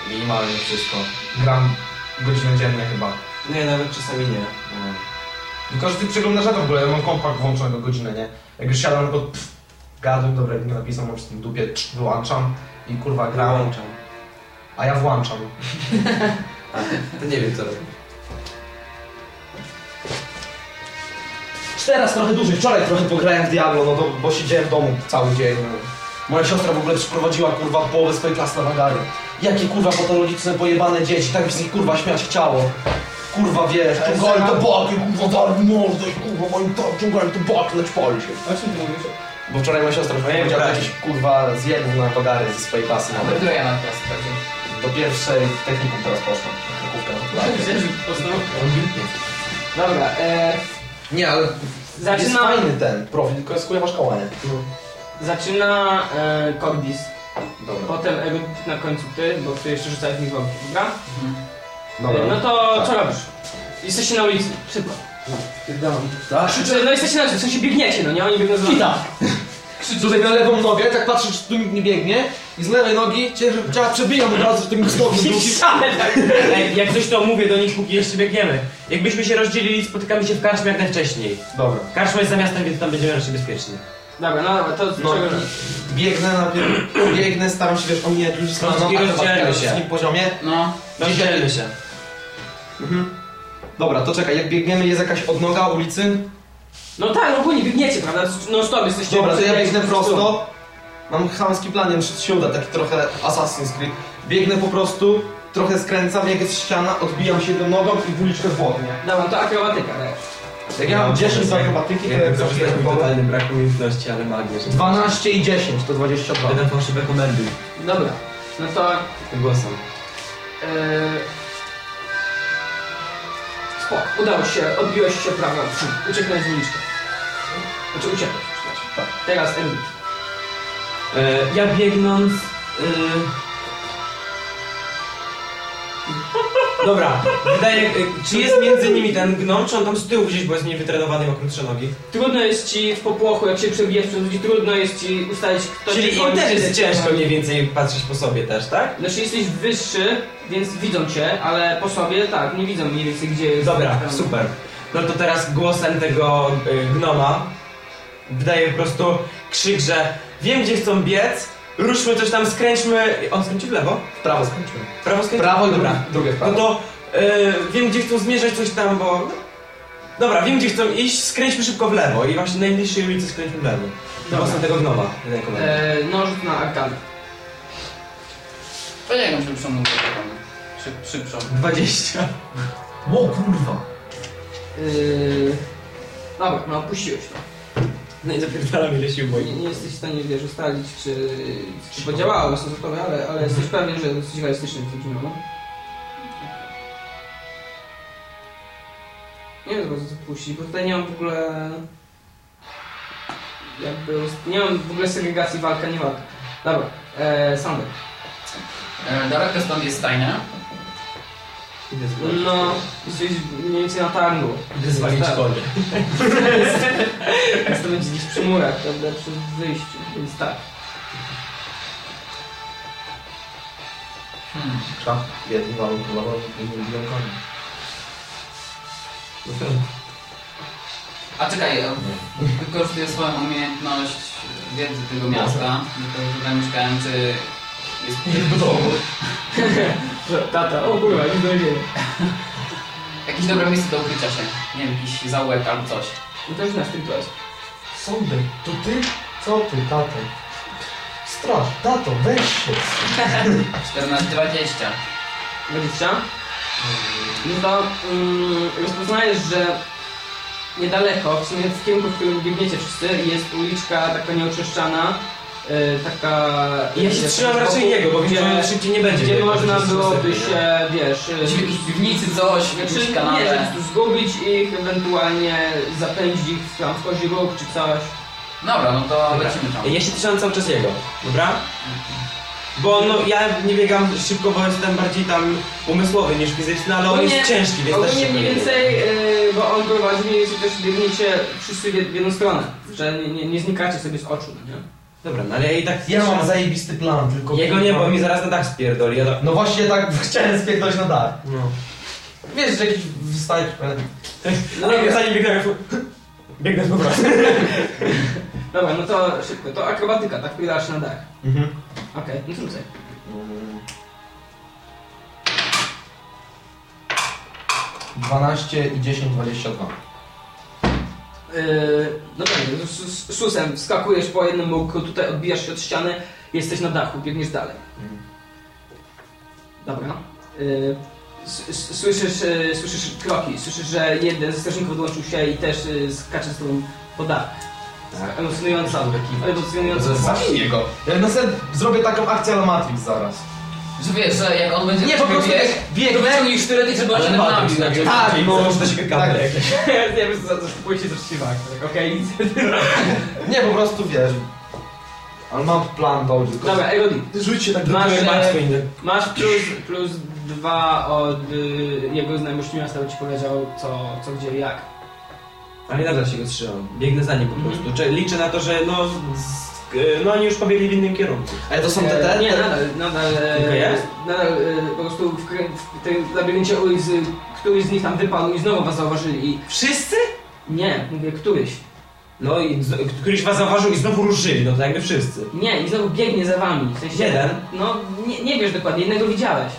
Speaker 2: minimalnie wszystko. Gram godzinę dziennie chyba.
Speaker 4: nie, nawet czasami nie.
Speaker 2: No. Tylko, że ty przeglądasz na to w ogóle, ja mam kompak włączonego godzinę, nie? Jak już siadam, tylko pff, gadłem, dobra, nie napisał, mam w tym dupie, trz, wyłączam i kurwa gram,
Speaker 4: Włączam.
Speaker 2: a ja włączam.
Speaker 4: A, to nie wiem co robić.
Speaker 2: Teraz trochę dłużej, wczoraj trochę pograłem w Diablo, no to, bo siedziałem w domu cały dzień. No. Moja siostra w ogóle przyprowadziła kurwa połowę swojej klasy na wagary. Jakie kurwa patologiczne, pojebane dzieci, tak mi z nich kurwa śmiać chciało. Kurwa wiesz, ciągali to baky, kurwa dali mordę i kurwa moim to, ciągali to baky, lecz pali się.
Speaker 1: O czym ty mówisz?
Speaker 2: Bo wczoraj moja siostra
Speaker 4: Moje
Speaker 2: powiedziała
Speaker 4: braci.
Speaker 2: jakieś kurwa zjadł na wagary ze swojej klasy nawet.
Speaker 3: której ja na klasy chodzę?
Speaker 2: Do pierwszej technikum teraz poszłam. Krokówkę.
Speaker 1: Dobra, e,
Speaker 2: Nie, ale
Speaker 1: Zaczyna-
Speaker 2: jest fajny ten profil, tylko jest chujowa szkoła, nie?
Speaker 1: zaczyna e, Cordis,
Speaker 2: Dobra.
Speaker 1: potem Erudit na końcu ty, bo ty jeszcze rzucałeś w nich worki, dobra?
Speaker 3: Mhm.
Speaker 2: Dobra.
Speaker 1: E, no to
Speaker 2: Tak.
Speaker 1: co robisz? Jesteście na ulicy, szybko.
Speaker 2: Tak?
Speaker 1: Czy, no jesteście na w sensie biegniecie, no nie? Oni biegną za wami.
Speaker 2: Kita! Tutaj na lewą nogę, tak patrzę, czy tu nikt nie biegnie i z lewej nogi cię, cię przebijam od razu, że tym stopniem drugi.
Speaker 4: Ej, jak coś to mówię do nich, póki jeszcze biegniemy. Jakbyśmy się rozdzielili, spotykamy się w karczmie jak najwcześniej.
Speaker 2: Dobra.
Speaker 4: Karczma jest za miastem, więc tam będziemy raczej bezpieczni.
Speaker 1: Dobra, no dobra, to
Speaker 2: No,
Speaker 1: czego...
Speaker 2: biegnę najpierw, biegnę, staram się wiesz omijać ludzi z
Speaker 4: No,
Speaker 2: a
Speaker 4: rozdzielmy
Speaker 2: na
Speaker 4: się.
Speaker 2: poziomie.
Speaker 3: No,
Speaker 4: Rozdzielmy się.
Speaker 2: Mhm. Dobra, to czekaj, jak biegniemy jest jakaś odnoga ulicy?
Speaker 1: No tak, no ogólnie biegniecie, prawda? No stop, jesteście...
Speaker 2: Dobra, to ja biegnę prosto. Mam chamski plan, nie wiem, czy się uda, taki trochę Assassin's Creed. Biegnę po prostu, trochę skręcam, jak jest ściana, odbijam się do nogą i w uliczkę w oknie.
Speaker 1: Dobra, to akrobatyka, tak.
Speaker 2: Jak ja mam 10 z akrobatyki, to jak zawsze
Speaker 4: jest
Speaker 2: jest
Speaker 4: totalny brak umiejętności, ale magię.
Speaker 2: 12 i 10 to 22.
Speaker 4: Będę fałszywe komendy.
Speaker 1: Dobra, no to...
Speaker 4: Głosem.
Speaker 1: Yy... Spoko, udało się, odbiłeś się prawo, ucieknąłeś z uliczkę. Znaczy uciekłeś, przepraszam.
Speaker 2: Tak.
Speaker 1: Teraz Emil.
Speaker 4: E, ja biegnąc... E... Dobra, wydaje, e, czy jest między nimi ten gnom, czy on tam z tyłu gdzieś, bo jest mniej wytrenowany, ma krótsze nogi?
Speaker 1: Trudno jest ci w popłochu, jak się przebijasz przez ludzi, trudno jest ci ustalić, kto
Speaker 4: Czyli im też jest ciężko mniej więcej patrzeć po sobie też, tak?
Speaker 1: Znaczy jesteś wyższy, więc widzą cię, ale po sobie tak, nie widzą mniej więcej gdzie jest.
Speaker 4: Dobra, super. No to teraz głosem tego y, gnoma wydaje po prostu krzyk, że wiem gdzie chcą biec, ruszmy coś tam, skręćmy... On skręci w lewo?
Speaker 2: W prawo skończymy.
Speaker 4: W prawo skręci?
Speaker 2: Prawo i
Speaker 4: Dobra.
Speaker 2: drugie, w
Speaker 4: No
Speaker 2: prawo.
Speaker 4: to y, wiem gdzie chcą zmierzać coś tam, bo... Dobra, wiem gdzie chcą iść, skręćmy szybko w lewo i właśnie najbliższej ulicy skręćmy w lewo.
Speaker 1: Dobra.
Speaker 4: Głosem tego gnoma. wydaje komendę.
Speaker 1: E, no rzut na
Speaker 3: to nie wiem, szybszą mówię. Szyb, szybszą.
Speaker 4: 20.
Speaker 2: O kurwa.
Speaker 1: Yy... Dobra, no opuściłeś to.
Speaker 4: No i zapierdalam ile sił
Speaker 1: Nie,
Speaker 4: boi.
Speaker 1: nie jesteś w stanie wiesz, ustalić, czy, czy podziałało sensownie, ale, ale jesteś pewien, że dosyć realistycznie to brzmiało. Nie wiem, co puścić, bo tutaj nie mam w ogóle... Jakby... Nie mam w ogóle segregacji walka, nie walka. Dobra, e, Sander.
Speaker 3: E, daleko stąd jest stajnia.
Speaker 1: No, jesteś mniej więcej na targu.
Speaker 4: Idę zwalić konie.
Speaker 1: Więc to będzie gdzieś przy murach, prawda, przy wyjściu, więc tak.
Speaker 3: Hmm.
Speaker 2: Trzeba jednym walą królową i nie biją koni.
Speaker 3: A czekaj, e, wykorzystuję swoją umiejętność wiedzy tego miasta. Tylko tutaj mieszkałem, czy jest w domu.
Speaker 1: Tata, o kurwa, nie dojdziemy.
Speaker 3: Jakieś dobre miejsce do ukrycia się. Nie wiem, jakiś zaułek albo coś.
Speaker 1: No to już na tym to jest.
Speaker 2: Sądy, to ty? Co ty, tato? Straż, tato, weź się.
Speaker 3: 14-20.
Speaker 1: 20. No to mm, rozpoznajesz, że niedaleko, w sumie w kierunku, w którym biegniecie wszyscy, jest uliczka taka nieoczyszczana, y, taka...
Speaker 4: Ja się
Speaker 1: wiesz,
Speaker 4: trzymam raczej jego, bo wiem, że szybciej nie będzie.
Speaker 1: Gdzie
Speaker 4: biegł,
Speaker 1: można
Speaker 4: to jest
Speaker 1: byłoby się, wiesz... y,
Speaker 3: Gdzieś w jakiejś piwnicy coś, w
Speaker 1: Znaczy,
Speaker 3: jakimś
Speaker 1: nie,
Speaker 3: kanale.
Speaker 1: że po prostu zgubić ich, ewentualnie zapędzić ich w tam w kozi róg czy coś.
Speaker 3: Dobra, no to
Speaker 4: Dobra.
Speaker 3: lecimy tam.
Speaker 4: Ja się trzymam cały czas jego, dobra? Bo no, ja nie biegam szybko, bo jestem bardziej tam umysłowy niż fizyczny, ale on
Speaker 1: Ogólnie-
Speaker 4: jest ciężki, więc też
Speaker 1: Ogólnie
Speaker 4: szybko
Speaker 1: mniej
Speaker 4: nie
Speaker 1: więcej, yy, bo on prowadzi, mniej więcej też biegniecie wszyscy w jed- w jedną stronę, że nie, nie, nie znikacie sobie z oczu, nie?
Speaker 4: Dobra, no ale ja i tak...
Speaker 2: Ja mam zajebisty plan, tylko...
Speaker 4: Jego nie, bo mi zaraz na dach spierdoli, ja.
Speaker 2: No właśnie tak chciałem spierdolić na dach.
Speaker 4: No.
Speaker 2: Wiesz, że jakiś wstaje...
Speaker 1: No
Speaker 4: No,
Speaker 1: dobra,
Speaker 4: zanim biegnę, biegnę po prostu.
Speaker 1: dobra, no to szybko, to akrobatyka, tak? Wpierdasz na dach.
Speaker 2: Mhm.
Speaker 1: Okej, no trudno.
Speaker 2: Mm. 12 i 10, 22.
Speaker 1: Yy, no tak, z, susem wskakujesz po jednym mógł, tutaj odbijasz się od ściany, jesteś na dachu, biegniesz dalej. Dobra. Yy, słyszysz, yy, słyszysz kroki, słyszysz, że jeden ze strażników odłączył się i też skacze z tobą po dach.
Speaker 2: Tak.
Speaker 1: Emocjonująca, emocjonująca
Speaker 2: Zabiję go. Ja na sen zrobię taką akcję ala Matrix zaraz.
Speaker 3: Że wiesz, że jak on będzie
Speaker 2: Nie,
Speaker 3: do
Speaker 2: po prostu
Speaker 3: biegł,
Speaker 2: jak
Speaker 3: to wyciągnij sztylet i żeby on się nami. Znaczy,
Speaker 2: Tak, no.
Speaker 4: Może do siebie kable jakieś.
Speaker 1: Nie wiem, zaskakuje się zresztą tak, okej, nic.
Speaker 2: Nie, po prostu wiesz. Ale mam plan dobry. tylko-
Speaker 1: Dobra, Erodi,
Speaker 4: Rzuć się tak
Speaker 1: Masz,
Speaker 4: jak
Speaker 1: e, masz plus, plus dwa od y, jego znajomości miasta, bo ci powiedział co, co gdzie i jak.
Speaker 4: Ale nadal się go trzymam. Biegnę za nim po prostu. Cze- Liczę na to, że no... Z, no oni już pobiegli w innym kierunku.
Speaker 2: Ale to są te te?
Speaker 1: Nie, nadal, nadal, e,
Speaker 4: jest?
Speaker 1: nadal e, po prostu w, w tym labiryncie ulic, y, któryś z nich tam wypadł i znowu was zauważyli i...
Speaker 4: Wszyscy?
Speaker 1: Nie, mówię któryś.
Speaker 4: No i z, któryś was zauważył i znowu ruszyli, no to jakby wszyscy.
Speaker 1: Nie, i znowu biegnie za wami. W sensie,
Speaker 4: Jeden?
Speaker 1: No, nie, nie wiesz dokładnie, jednego widziałeś.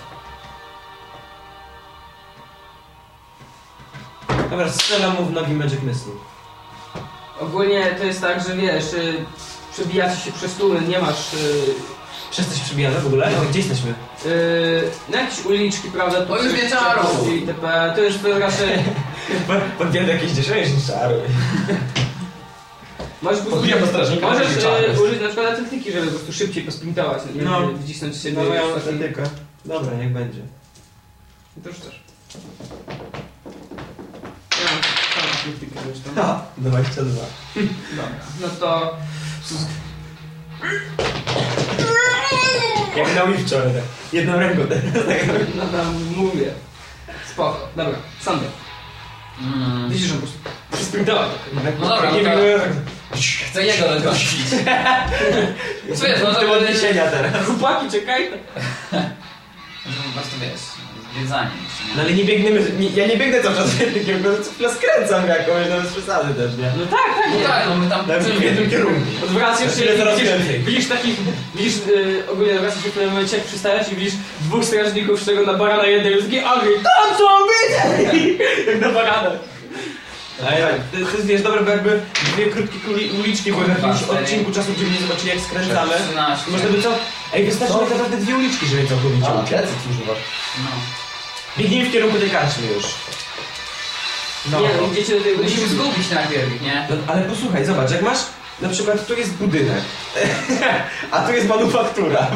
Speaker 4: Dobra, strzelam mu w nogi Magic Missile.
Speaker 1: Ogólnie to jest tak, że wiesz, y, przebijacie się przez tury, nie masz... Y,
Speaker 4: Przez co się przebijamy w ogóle? Gdzie jesteśmy?
Speaker 1: y, na jakieś uliczki, prawda? tu
Speaker 3: O, już
Speaker 1: przy- itp. To to raczej...
Speaker 4: Podjadę jakieś dziesięć czaru.
Speaker 1: Możesz po prostu, możesz y, użyć na przykład atletyki, żeby po prostu szybciej posprintować, nie?
Speaker 4: No.
Speaker 1: Wcisnąć siebie.
Speaker 4: No ja
Speaker 1: w
Speaker 4: mam
Speaker 1: taki-
Speaker 4: atletykę. Dobra, niech będzie.
Speaker 1: To już też. Ja mam tam.
Speaker 4: Ha, 22.
Speaker 1: Dobra, no to...
Speaker 4: Jak na wczoraj, tak. Jedną ręką teraz.
Speaker 1: No tam mówię. Spoko, dobra, Sander.
Speaker 3: Mm.
Speaker 1: Widzisz, że po prostu sprintował.
Speaker 3: No dobra,
Speaker 4: nie
Speaker 3: no to-
Speaker 4: wygląda tak.
Speaker 3: Chcę jego dogonić. Co jest, no to
Speaker 4: odniesienia teraz.
Speaker 1: Chłopaki, czekaj!
Speaker 3: No, prostu wiesz, zwiedzanie.
Speaker 4: No ale nie biegniemy, nie, ja nie biegnę cały czas w jednym kierunku, skręcam jakoś, no bez przesady też, nie?
Speaker 1: No tak, tak,
Speaker 3: No
Speaker 1: nie.
Speaker 3: tak, no my tam...
Speaker 4: Nawet w jednym kierunku.
Speaker 1: Odwracasz się
Speaker 4: coraz
Speaker 1: widzisz,
Speaker 4: więcej.
Speaker 1: widzisz takich, widzisz, yy, ogólnie odwracasz się w tym momencie, jak przystajesz i widzisz dwóch strażników, z czego na barana jeden jest taki agry, tam co widzieli! Jak na barana.
Speaker 4: A ja, to, to jest wiesz, dobre, bo jakby dwie krótkie kuli, uliczki były w jakimś odcinku czasu, gdzie nie zobaczyli jak skręcamy.
Speaker 3: 13.
Speaker 4: Można by co? Ej, wystarczy tak naprawdę dwie uliczki, żeby całkowicie
Speaker 2: A,
Speaker 4: uciec.
Speaker 3: No.
Speaker 4: Biegniemy w kierunku tej karczmy już. No.
Speaker 1: Nie, no, idziecie do tej
Speaker 3: Musimy zgubić najpierw, nie?
Speaker 4: No, ale posłuchaj, zobacz, jak masz, na przykład tu jest budynek, a tu jest manufaktura.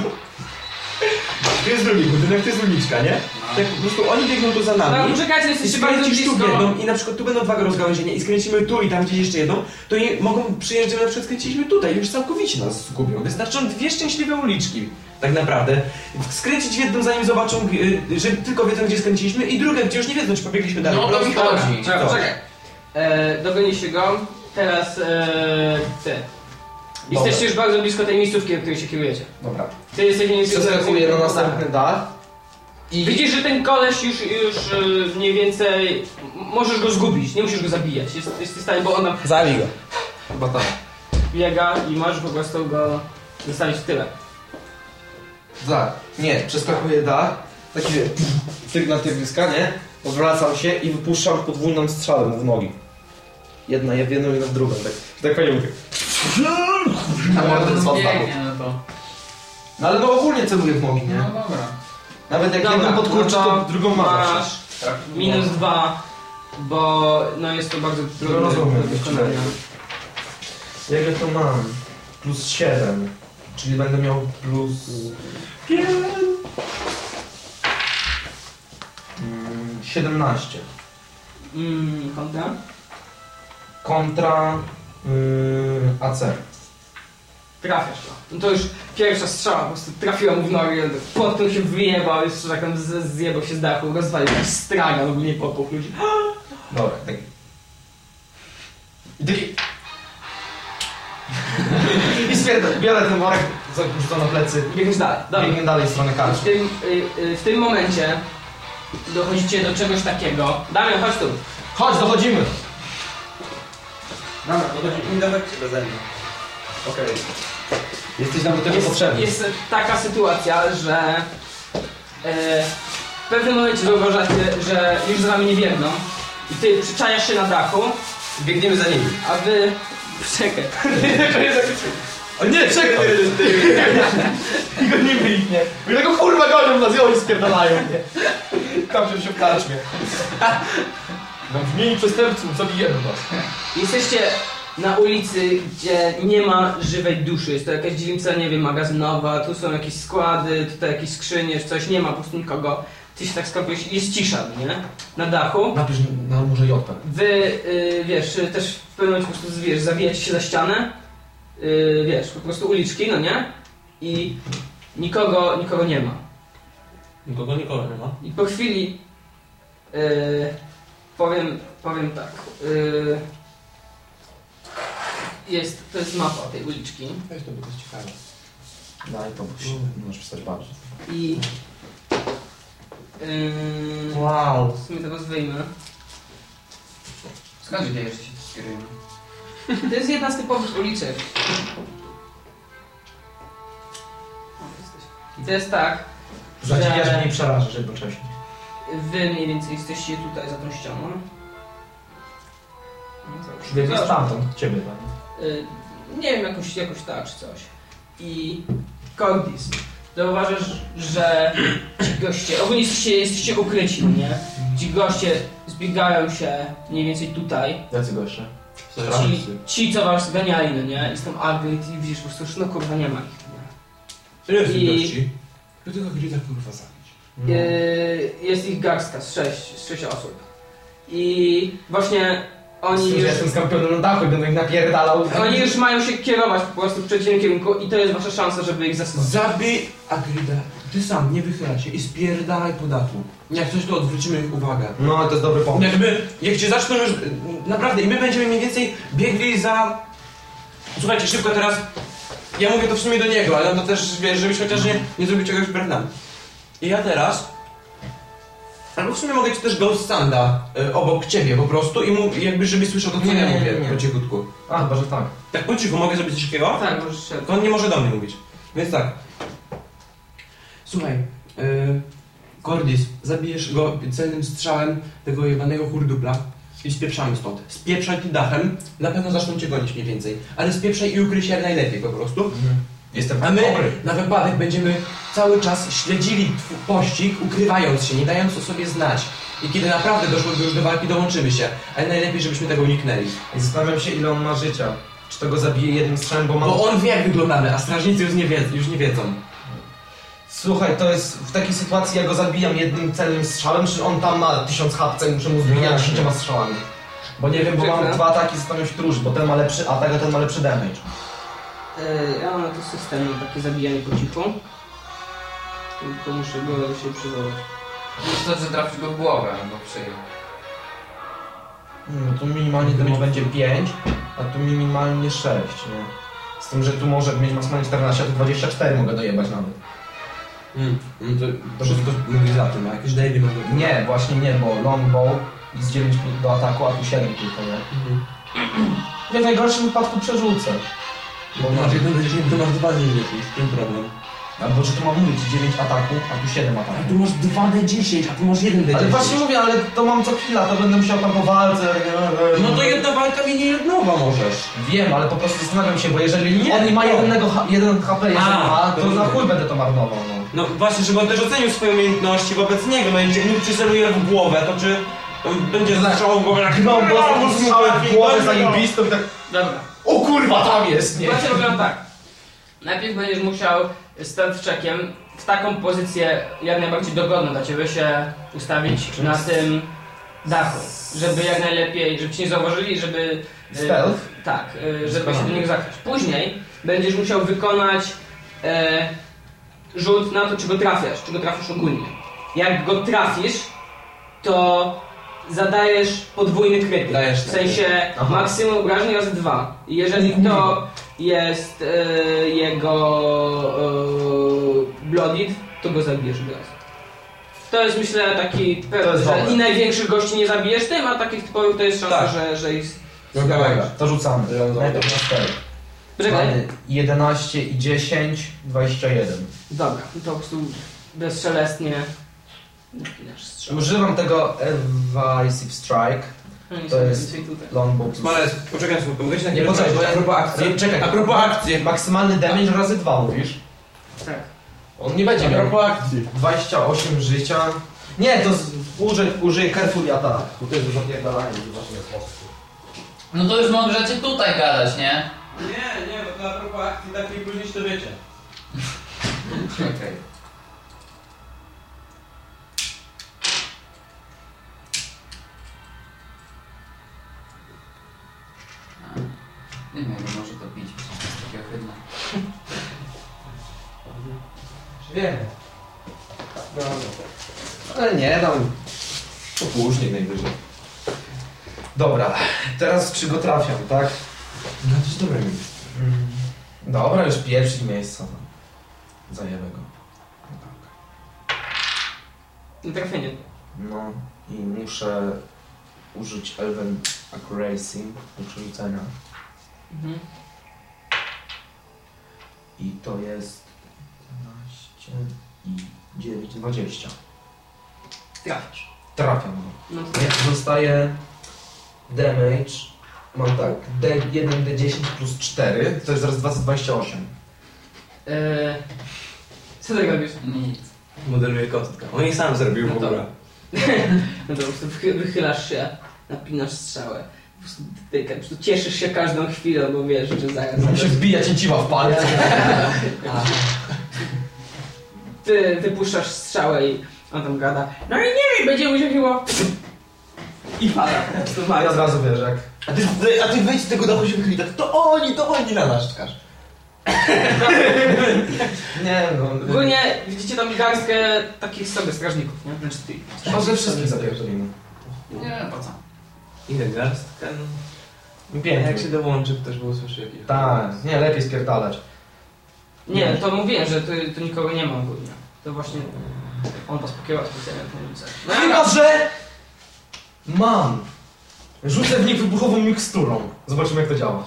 Speaker 4: Tu jest drugi budynek, to jest uliczka, nie? Tak po prostu oni biegną tu za
Speaker 1: No,
Speaker 4: nami.
Speaker 1: poczekajcie,
Speaker 4: I
Speaker 1: jesteście bardzo
Speaker 4: skręcisz tu
Speaker 1: blisko.
Speaker 4: jedną i na przykład tu będą dwa rozgałęzienia i skręcimy tu i tam gdzieś jeszcze jedną, to nie mogą przyjąć, że na przykład skręciliśmy tutaj i już całkowicie nas zgubią. Wystarczą dwie szczęśliwe uliczki, tak naprawdę. Skręcić w jedną zanim zobaczą, y, że tylko wiedzą gdzie skręciliśmy i drugą, gdzie już nie wiedzą czy pobiegliśmy dalej.
Speaker 3: No, to mi chodzi.
Speaker 1: Czekaj,
Speaker 4: Co?
Speaker 1: poczekaj. E, go, teraz e, ty. Jesteście już bardzo blisko tej miejscówki, do której się kierujecie.
Speaker 2: Dobra.
Speaker 1: Ty jesteś mniej więcej...
Speaker 2: Przeskakuję na następny dach. I
Speaker 1: Widzisz, że ten koleś już, już e, mniej więcej... Możesz go zgubić, nie musisz go zabijać. Jest, jesteś w stanie, bo on tam
Speaker 2: Zabij go. Chyba tak.
Speaker 1: biega i możesz po prostu go zostawić w tyle.
Speaker 2: Tak. Nie, przeskakuję dach. Taki sygnał tygryska, nie? Odwracam się i wypuszczam podwójną strzałę w nogi. Jedna w jedną, jedna w drugą. Tak, tak fajnie mówię.
Speaker 3: No, to
Speaker 2: to jest
Speaker 3: biegnie, no to...
Speaker 2: No ale no ogólnie celuję w nogi,
Speaker 3: No
Speaker 2: nie?
Speaker 3: dobra.
Speaker 2: Nawet jak
Speaker 1: Dobra,
Speaker 2: jedną podkurczę,
Speaker 1: no
Speaker 2: to
Speaker 1: to
Speaker 2: drugą.
Speaker 1: Masz minus dwa, bo no jest to bardzo trudne
Speaker 2: rozumiem,
Speaker 1: do wykonania.
Speaker 2: Jak ja to mam? Plus 7. Czyli będę miał plus... 1. 17.
Speaker 1: Mm, kontra?
Speaker 2: Kontra... Yy, AC.
Speaker 1: Trafiasz go. No to już pierwsza strzała, po prostu trafiła mu w nogę, potem się wyjebał, jeszcze tak tam z- zjebał się z dachu, rozwalił jakiś stragan, ogólnie popłuch ludzi.
Speaker 2: Dobra, tak. I taki... I stwierdzę, biorę ten worek, rzucam na plecy,
Speaker 1: Biegniesz dalej. Dobra.
Speaker 2: biegnie dalej w stronę
Speaker 1: W
Speaker 2: karczmy.
Speaker 1: tym, y, y, w tym momencie dochodzicie do czegoś takiego. Damian, chodź tu.
Speaker 2: Chodź, dochodzimy!
Speaker 1: Dobra,
Speaker 4: Nie dawajcie beze mnie.
Speaker 2: Okej. Jesteś nam do tego
Speaker 1: jest,
Speaker 2: potrzebny.
Speaker 1: jest taka sytuacja, że e, w pewnym momencie zauważacie, że już za wami nie biegną i ty przyczajasz się na dachu,
Speaker 2: Biegniemy za nimi.
Speaker 1: a wy... Czekaj.
Speaker 2: O nie, czekaj! Gonimy ich, nie? My tego kurwa gonią nas i oni spierdalają, nie? Tam się w karczmie. No w imieniu przestępców zabijemy was.
Speaker 1: Jesteście na ulicy, gdzie nie ma żywej duszy. Jest to jakaś dzielnica, nie wiem, magazynowa, tu są jakieś składy, tutaj jakieś skrzynie, czy coś, nie ma po prostu nikogo. Ty się tak skapujesz, jest cisza, nie? Na dachu.
Speaker 2: Napisz na może J.
Speaker 1: Wy, y, wiesz, y, też w pewnym momencie po prostu, wiesz, zawijacie się za ścianę, y, wiesz, po prostu uliczki, no nie? I nikogo, nikogo nie ma.
Speaker 4: Nikogo, nikogo nie ma.
Speaker 1: I po chwili y, powiem, powiem tak. jest, to jest mapa tej uliczki
Speaker 4: Weź to, bo to jest ciekawe.
Speaker 2: Daj to, bo możesz przestać
Speaker 1: i... Yy,
Speaker 6: Wow.
Speaker 1: w sumie tego wyjmę.
Speaker 3: Skąd wiesz, że się to skierujemy?
Speaker 1: To jest jedna z typowych uliczek. I to jest tak,
Speaker 2: Zadziwiasz
Speaker 1: Że-
Speaker 2: mnie i przerażasz jednocześnie.
Speaker 1: wy mniej więcej jesteście tutaj za tą ścianą. No, załóż-
Speaker 2: Biegnie stamtąd, ciebie tam.
Speaker 1: Y, nie wiem, jakoś, jakoś tak czy coś. I Cordis, zauważasz, że ci goście, ogólnie jesteście, jesteście ukryci, no nie? Ci goście zbiegają się mniej więcej tutaj.
Speaker 2: Jacy goście?
Speaker 1: Ci, ci co was zganiali, no nie? I z tą Agrit i widzisz po prostu, że no kurwa nie ma ich, nie?
Speaker 4: Ile jest
Speaker 1: I-
Speaker 4: tych gości? Kto tego grita kurwa zabić?
Speaker 2: No.
Speaker 1: Yy, jest ich garstka z sześć, z sześć osób. I właśnie oni już,
Speaker 2: jestem skampiony na dachu i będę ich napierdalał.
Speaker 1: oni już mają się kierować po prostu w przeciwnym kierunku i to jest wasza szansa, żeby ich zaskoczyć.
Speaker 4: Zabij Agrida. Ty sam, nie wychylaj się i spierdalaj po dachu. Jak coś, to odwrócimy ich uwagę.
Speaker 2: No, to jest dobry pomysł.
Speaker 4: Jakby, jak cię zaczną już, naprawdę, i my będziemy mniej więcej biegli za... Słuchajcie, szybko teraz, ja mówię to w sumie do niego, ale no to też, wiesz, żebyś chociaż nie, nie zrobił czegoś wbrew nam. I ja teraz, albo w sumie mogę ci też Ghost Sanda y, obok ciebie po prostu i mu, jakby, żeby słyszał to, co
Speaker 2: Nie,
Speaker 4: ja
Speaker 2: nie,
Speaker 4: mówię,
Speaker 2: nie.
Speaker 4: po cichutku.
Speaker 2: A, chyba, że tak.
Speaker 4: Tak po cichu, mogę zrobić coś takiego?
Speaker 1: Tak, możesz się.
Speaker 4: To on nie może do mnie mówić. Więc tak. Słuchaj, yy, Cordis, zabijesz go celnym strzałem tego jebanego hurdupla i spieprzamy stąd. Spieprzaj ty dachem, na pewno zaczną cię gonić mniej więcej. Ale spieprzaj i ukryj się jak najlepiej po prostu.
Speaker 2: Jestem
Speaker 4: A my
Speaker 2: dobry.
Speaker 4: na wypadek będziemy cały czas śledzili twój pościg, ukrywając się, nie dając o sobie znać. I kiedy naprawdę doszłoby już do walki, dołączymy się. Ale najlepiej, żebyśmy tego uniknęli.
Speaker 2: I zastanawiam się, ile on ma życia. Czy to go zabije jednym strzałem, bo mam...
Speaker 4: Bo on wie, jak wyglądamy, a strażnicy już nie, wie, już nie wiedzą.
Speaker 2: Słuchaj, to jest w takiej sytuacji, ja go zabijam jednym celnym strzałem, czy on tam ma tysiąc hapce i muszę mu zbijać
Speaker 4: Nie.
Speaker 2: dziesięcioma strzałami. Bo nie wiem, bo mam dwa ataki, zastanawiam się, który bo ten ma lepszy atak, a ten ma lepszy damage.
Speaker 1: Yy, ja mam na to system, na takie zabijanie po cichu. Tylko muszę go do siebie przywołać.
Speaker 3: To, że trafisz go w głowę, bo przyjął.
Speaker 2: No to minimalnie ten będzie 5, a tu minimalnie 6, nie? Z tym, że tu może mieć maksymalnie 14, a tu 24 mogę dojebać nawet.
Speaker 4: Mm, mm, to wszystko mówi za tym, a jakieś Davey mogą...
Speaker 2: Nie, właśnie nie, bo longbow z 9 do ataku, a tu 7 tylko, nie?
Speaker 4: Mhm.
Speaker 2: Ja w najgorszym wypadku przerzucę.
Speaker 4: Bo masz jeden D10, to masz dwa D10, w tym problem.
Speaker 2: Albo że tu mam mówić 9 ataku, a tu 7
Speaker 4: A
Speaker 2: ataku.
Speaker 4: tu masz dwa D10, a tu masz jeden D10.
Speaker 2: Ale właśnie mówię, ale to mam co chwila, to będę musiał tam po walce.
Speaker 4: No to jedna walka mi nie jednowa możesz.
Speaker 2: Wiem, ale po prostu zastanawiam się, bo jeżeli
Speaker 4: Nie,
Speaker 2: on ma jednego, jeden HP, jeżeli
Speaker 4: A,
Speaker 2: ma,
Speaker 4: to
Speaker 2: to na chuj będę to marnował, no.
Speaker 4: No właśnie, żeby on też ocenił swoje umiejętności wobec niego, no i jak mu przyceluje w głowę, to czy on będzie zastrzał w głowę jak
Speaker 2: No, bo z strzałem w głowę zajebistą i tak,
Speaker 1: Dobra.
Speaker 2: O kurwa, tam jest, nie?
Speaker 1: Słuchajcie, wygląda tak. Najpierw będziesz musiał stealth checkiem w taką pozycję jak najbardziej dogodną dla ciebie się ustawić na tym dachu. Żeby jak najlepiej, żeby cię nie zauważyli, żeby... e,
Speaker 2: Stealth?
Speaker 1: Tak, e, żeby się do niego zakraść. Później będziesz musiał wykonać e, rzut na to, czy go trafiasz, czy go trafisz ogólnie. Jak go trafisz, to zadajesz podwójny krytyk.
Speaker 4: Dajesz
Speaker 1: w sensie
Speaker 2: Aha.
Speaker 1: maksimum obrażeń razy dwa. I jeżeli to jest e, jego e, blooded, to go zabijesz od razu. To jest myślę taki
Speaker 2: To
Speaker 1: pewien,
Speaker 2: jest
Speaker 1: że i największych gości nie zabijesz tym, a takich typowych to jest szansa,
Speaker 4: Tak.
Speaker 1: że, że ich...
Speaker 4: No dawaj.
Speaker 2: To rzucamy. Najpierw na 4.
Speaker 1: Czekaj.
Speaker 2: Mamy 11 i 10, 21.
Speaker 1: Dobra, to po prostu bezszelestnie.
Speaker 2: Używam tego Evasive Strike,
Speaker 1: No i
Speaker 2: to jest- longbow.
Speaker 4: Smalec, poczekaj słówko, mogę na
Speaker 2: Nie, poczekaj, bo ja-
Speaker 4: A propos akcji.
Speaker 2: Czekaj.
Speaker 4: A propos akcji.
Speaker 2: Maksymalny damage razy 2 mówisz?
Speaker 1: Tak.
Speaker 2: On nie będzie
Speaker 4: A
Speaker 2: miał
Speaker 4: propos akcji.
Speaker 2: 28 życia. Nie, to z, użyj, użyj Careful Attack. Bo to jest już opierdalanie w właśnie sposób.
Speaker 3: No to już możecie tutaj gadać, nie?
Speaker 4: Nie, nie, bo to a propos akcji takiej później to wiecie.
Speaker 3: Okej. Nie wiem, jak może to pić, przecież to jest takie ohydne.
Speaker 2: Wiem. No, Ale nie, tam to później najwyżej. Dobra, teraz czy go trafiam, tak?
Speaker 4: No to jest dobre miejsce.
Speaker 2: Mm. Dobra, już pierwszy miejsca. Zajebę go. No tak.
Speaker 1: Na trafienie.
Speaker 2: No i muszę użyć Elven Accuracy do przerzucenia.
Speaker 1: Mhm.
Speaker 2: I to jest 12 i 9, 20.
Speaker 1: Trafisz.
Speaker 2: Trafiam go.
Speaker 1: No to
Speaker 2: Jak dostaję damage, mam tak, D1, D10 plus 4, to jest zaraz 28.
Speaker 1: Eee, co ty robisz?
Speaker 3: Nic.
Speaker 4: Modeluje kostka. On jej sam zrobił w
Speaker 1: No to-
Speaker 4: ogóle.
Speaker 1: No to po prostu wychy- wychylasz się, napinasz strzałę. Po prostu, ty, po prostu cieszysz się każdą chwilą, bo wiesz, że zaraz...
Speaker 2: Mi się wbija cięciwa w palce.
Speaker 1: Ty, ty puszczasz strzałę i on tam gada. No i nie wiem, będzie mu się chyba... I pada.
Speaker 2: Ja od razu wiesz, jak...
Speaker 4: A ty, ty, a ty wejdź z tego dachu się wychyli, tak to oni, to oni na nas czekasz.
Speaker 2: Nie no...
Speaker 1: Ogólnie widzicie tam garstkę takich sobie strażników, nie? Znaczy ty.
Speaker 2: Może wszystkich zapierdolimy.
Speaker 3: Nie, po co?
Speaker 4: Ile gwiazd? Ten... Jak się dołączy, ktoś był słyszy jakiś...
Speaker 2: Tak, nie, lepiej spierdalać.
Speaker 1: Nie, to mówiłem, że tu, tu nikogo nie ma ogólnie. To właśnie on pospokiewał specjalnie tę ulicę. No
Speaker 2: Chyba, że... Mam! Rzucę w nich wybuchową miksturą. Zobaczymy jak to działa.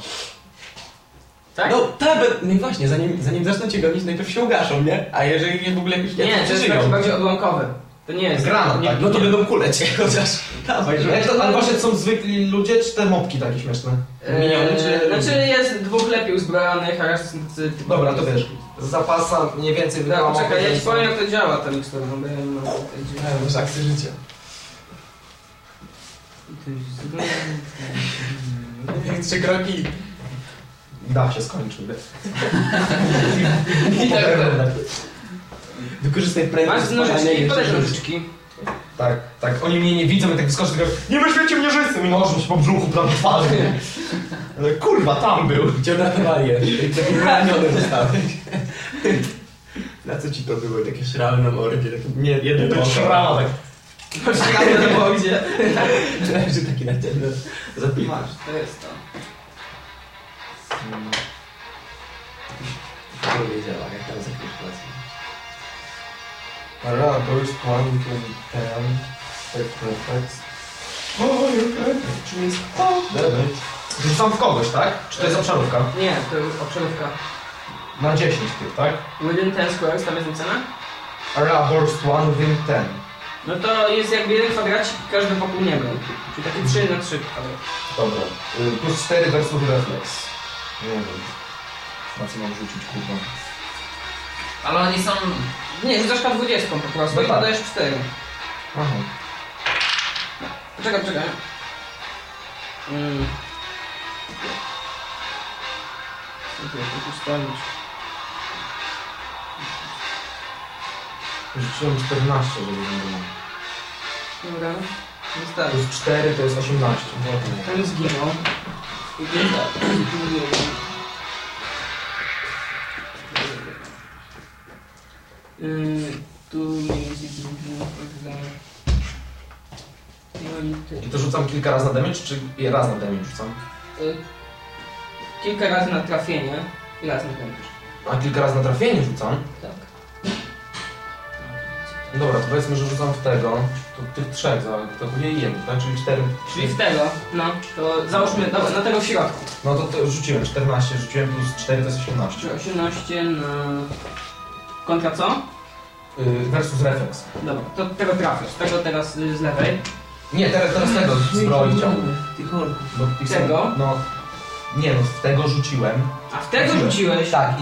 Speaker 1: tak?
Speaker 4: No tak, no i właśnie, zanim, zanim zaczną cię gonić, najpierw się ugarzą, nie? A jeżeli nie w ogóle jakiś
Speaker 1: Nie, to jest taki bardziej odłamkowy. To nie jest...
Speaker 2: Granat,
Speaker 1: nie,
Speaker 2: tak,
Speaker 4: no to będą kuleć chociaż. Dawaj,
Speaker 2: Jak to, ale właśnie są zwykli ludzie, czy te mopki takie śmieszne?
Speaker 4: Miniony, czy-
Speaker 1: Znaczy jest dwóch lepiej uzbrojonych, a reszta.
Speaker 2: Dobra, to wiesz. Z zapasa mniej więcej
Speaker 1: No,
Speaker 2: wydałam...
Speaker 1: czekaj, ja ci powiem jak to działa gdzie-
Speaker 4: Ale masz akcję życia. Jak trzy kroki.
Speaker 2: Dach się skończył.
Speaker 3: I tak, tak.
Speaker 4: Wykorzystaj prędkość
Speaker 1: Masz nożyczki, podaj nożyczki.
Speaker 2: Tak, tak, oni mnie nie widzą i tak wyskoczą tylko Nie wyświecie mnie żysem i nożem się po brzuchu prawie twarzy. Ale kurwa, tam był.
Speaker 4: Cię uratowali jeszcze. Taki raniony zostałeś. Na co ci to było? Takie szramy na mordzie? Takie nie, jedno
Speaker 2: To szrama tak.
Speaker 1: Poczekamy na powodzie.
Speaker 4: Leży taki na ciebie. Zapimasz.
Speaker 1: Masz, to jest to.
Speaker 4: To wiedziała, jak tam zakryć pracę.
Speaker 2: Ara, burst one to ten. Tak, perfect. O, okej. Czym jest? O, damage. Rzucam w kogoś, tak? Czy to jest obszarówka?
Speaker 1: Nie, to obszarówka.
Speaker 2: Na 10 tych, tak?
Speaker 1: Within 10 squares, tam jest napisane?
Speaker 2: Ara, burst one within 10.
Speaker 1: No to jest jakby jeden kwadracik i każdy wokół niego. Czyli takie 3 na 3 kwadrat.
Speaker 2: Dobra. Y, Plus 4 versus reflex. Nie wiem. Na co mam rzucić, kurwa.
Speaker 3: Ale oni są...
Speaker 1: Nie, rzucasz K 20 po prostu
Speaker 2: No
Speaker 1: i
Speaker 2: tak.
Speaker 1: dodajesz 4.
Speaker 2: Aha.
Speaker 1: Poczekaj, poczekaj. Mm. Co tu jak ustawić?
Speaker 2: Rzuciłem 14, żeby nie było.
Speaker 1: Dobra, wystarczy.
Speaker 2: Plus 4 to jest 18.
Speaker 1: Ten zginął. I więc tak. Tu mniej więcej i
Speaker 2: to rzucam kilka razy na damage, czy raz na damage rzucam?
Speaker 1: Y, kilka razy na trafienie i raz na kończysz.
Speaker 2: A kilka razy na trafienie rzucam?
Speaker 1: Tak.
Speaker 2: Dobra, to powiedzmy, że rzucam w tego. To tych trzech, za, to nie jeden, tak? Czyli 4.
Speaker 1: Czyli w tego, no, to załóżmy dobra, na tego w środku.
Speaker 2: No to, to rzuciłem 14, rzuciłem plus 4 to jest 18.
Speaker 1: Czyli 18 na... Kontra co?
Speaker 2: Yy, versus reflex.
Speaker 1: Dobra, to tego trafisz. Tego teraz y, z lewej.
Speaker 2: Nie, teraz, teraz tego zbroi chciałbym.
Speaker 4: Ty
Speaker 1: Tego?
Speaker 2: No. Nie no, w tego rzuciłem.
Speaker 1: A w tego rzuciłeś.
Speaker 2: Tak, i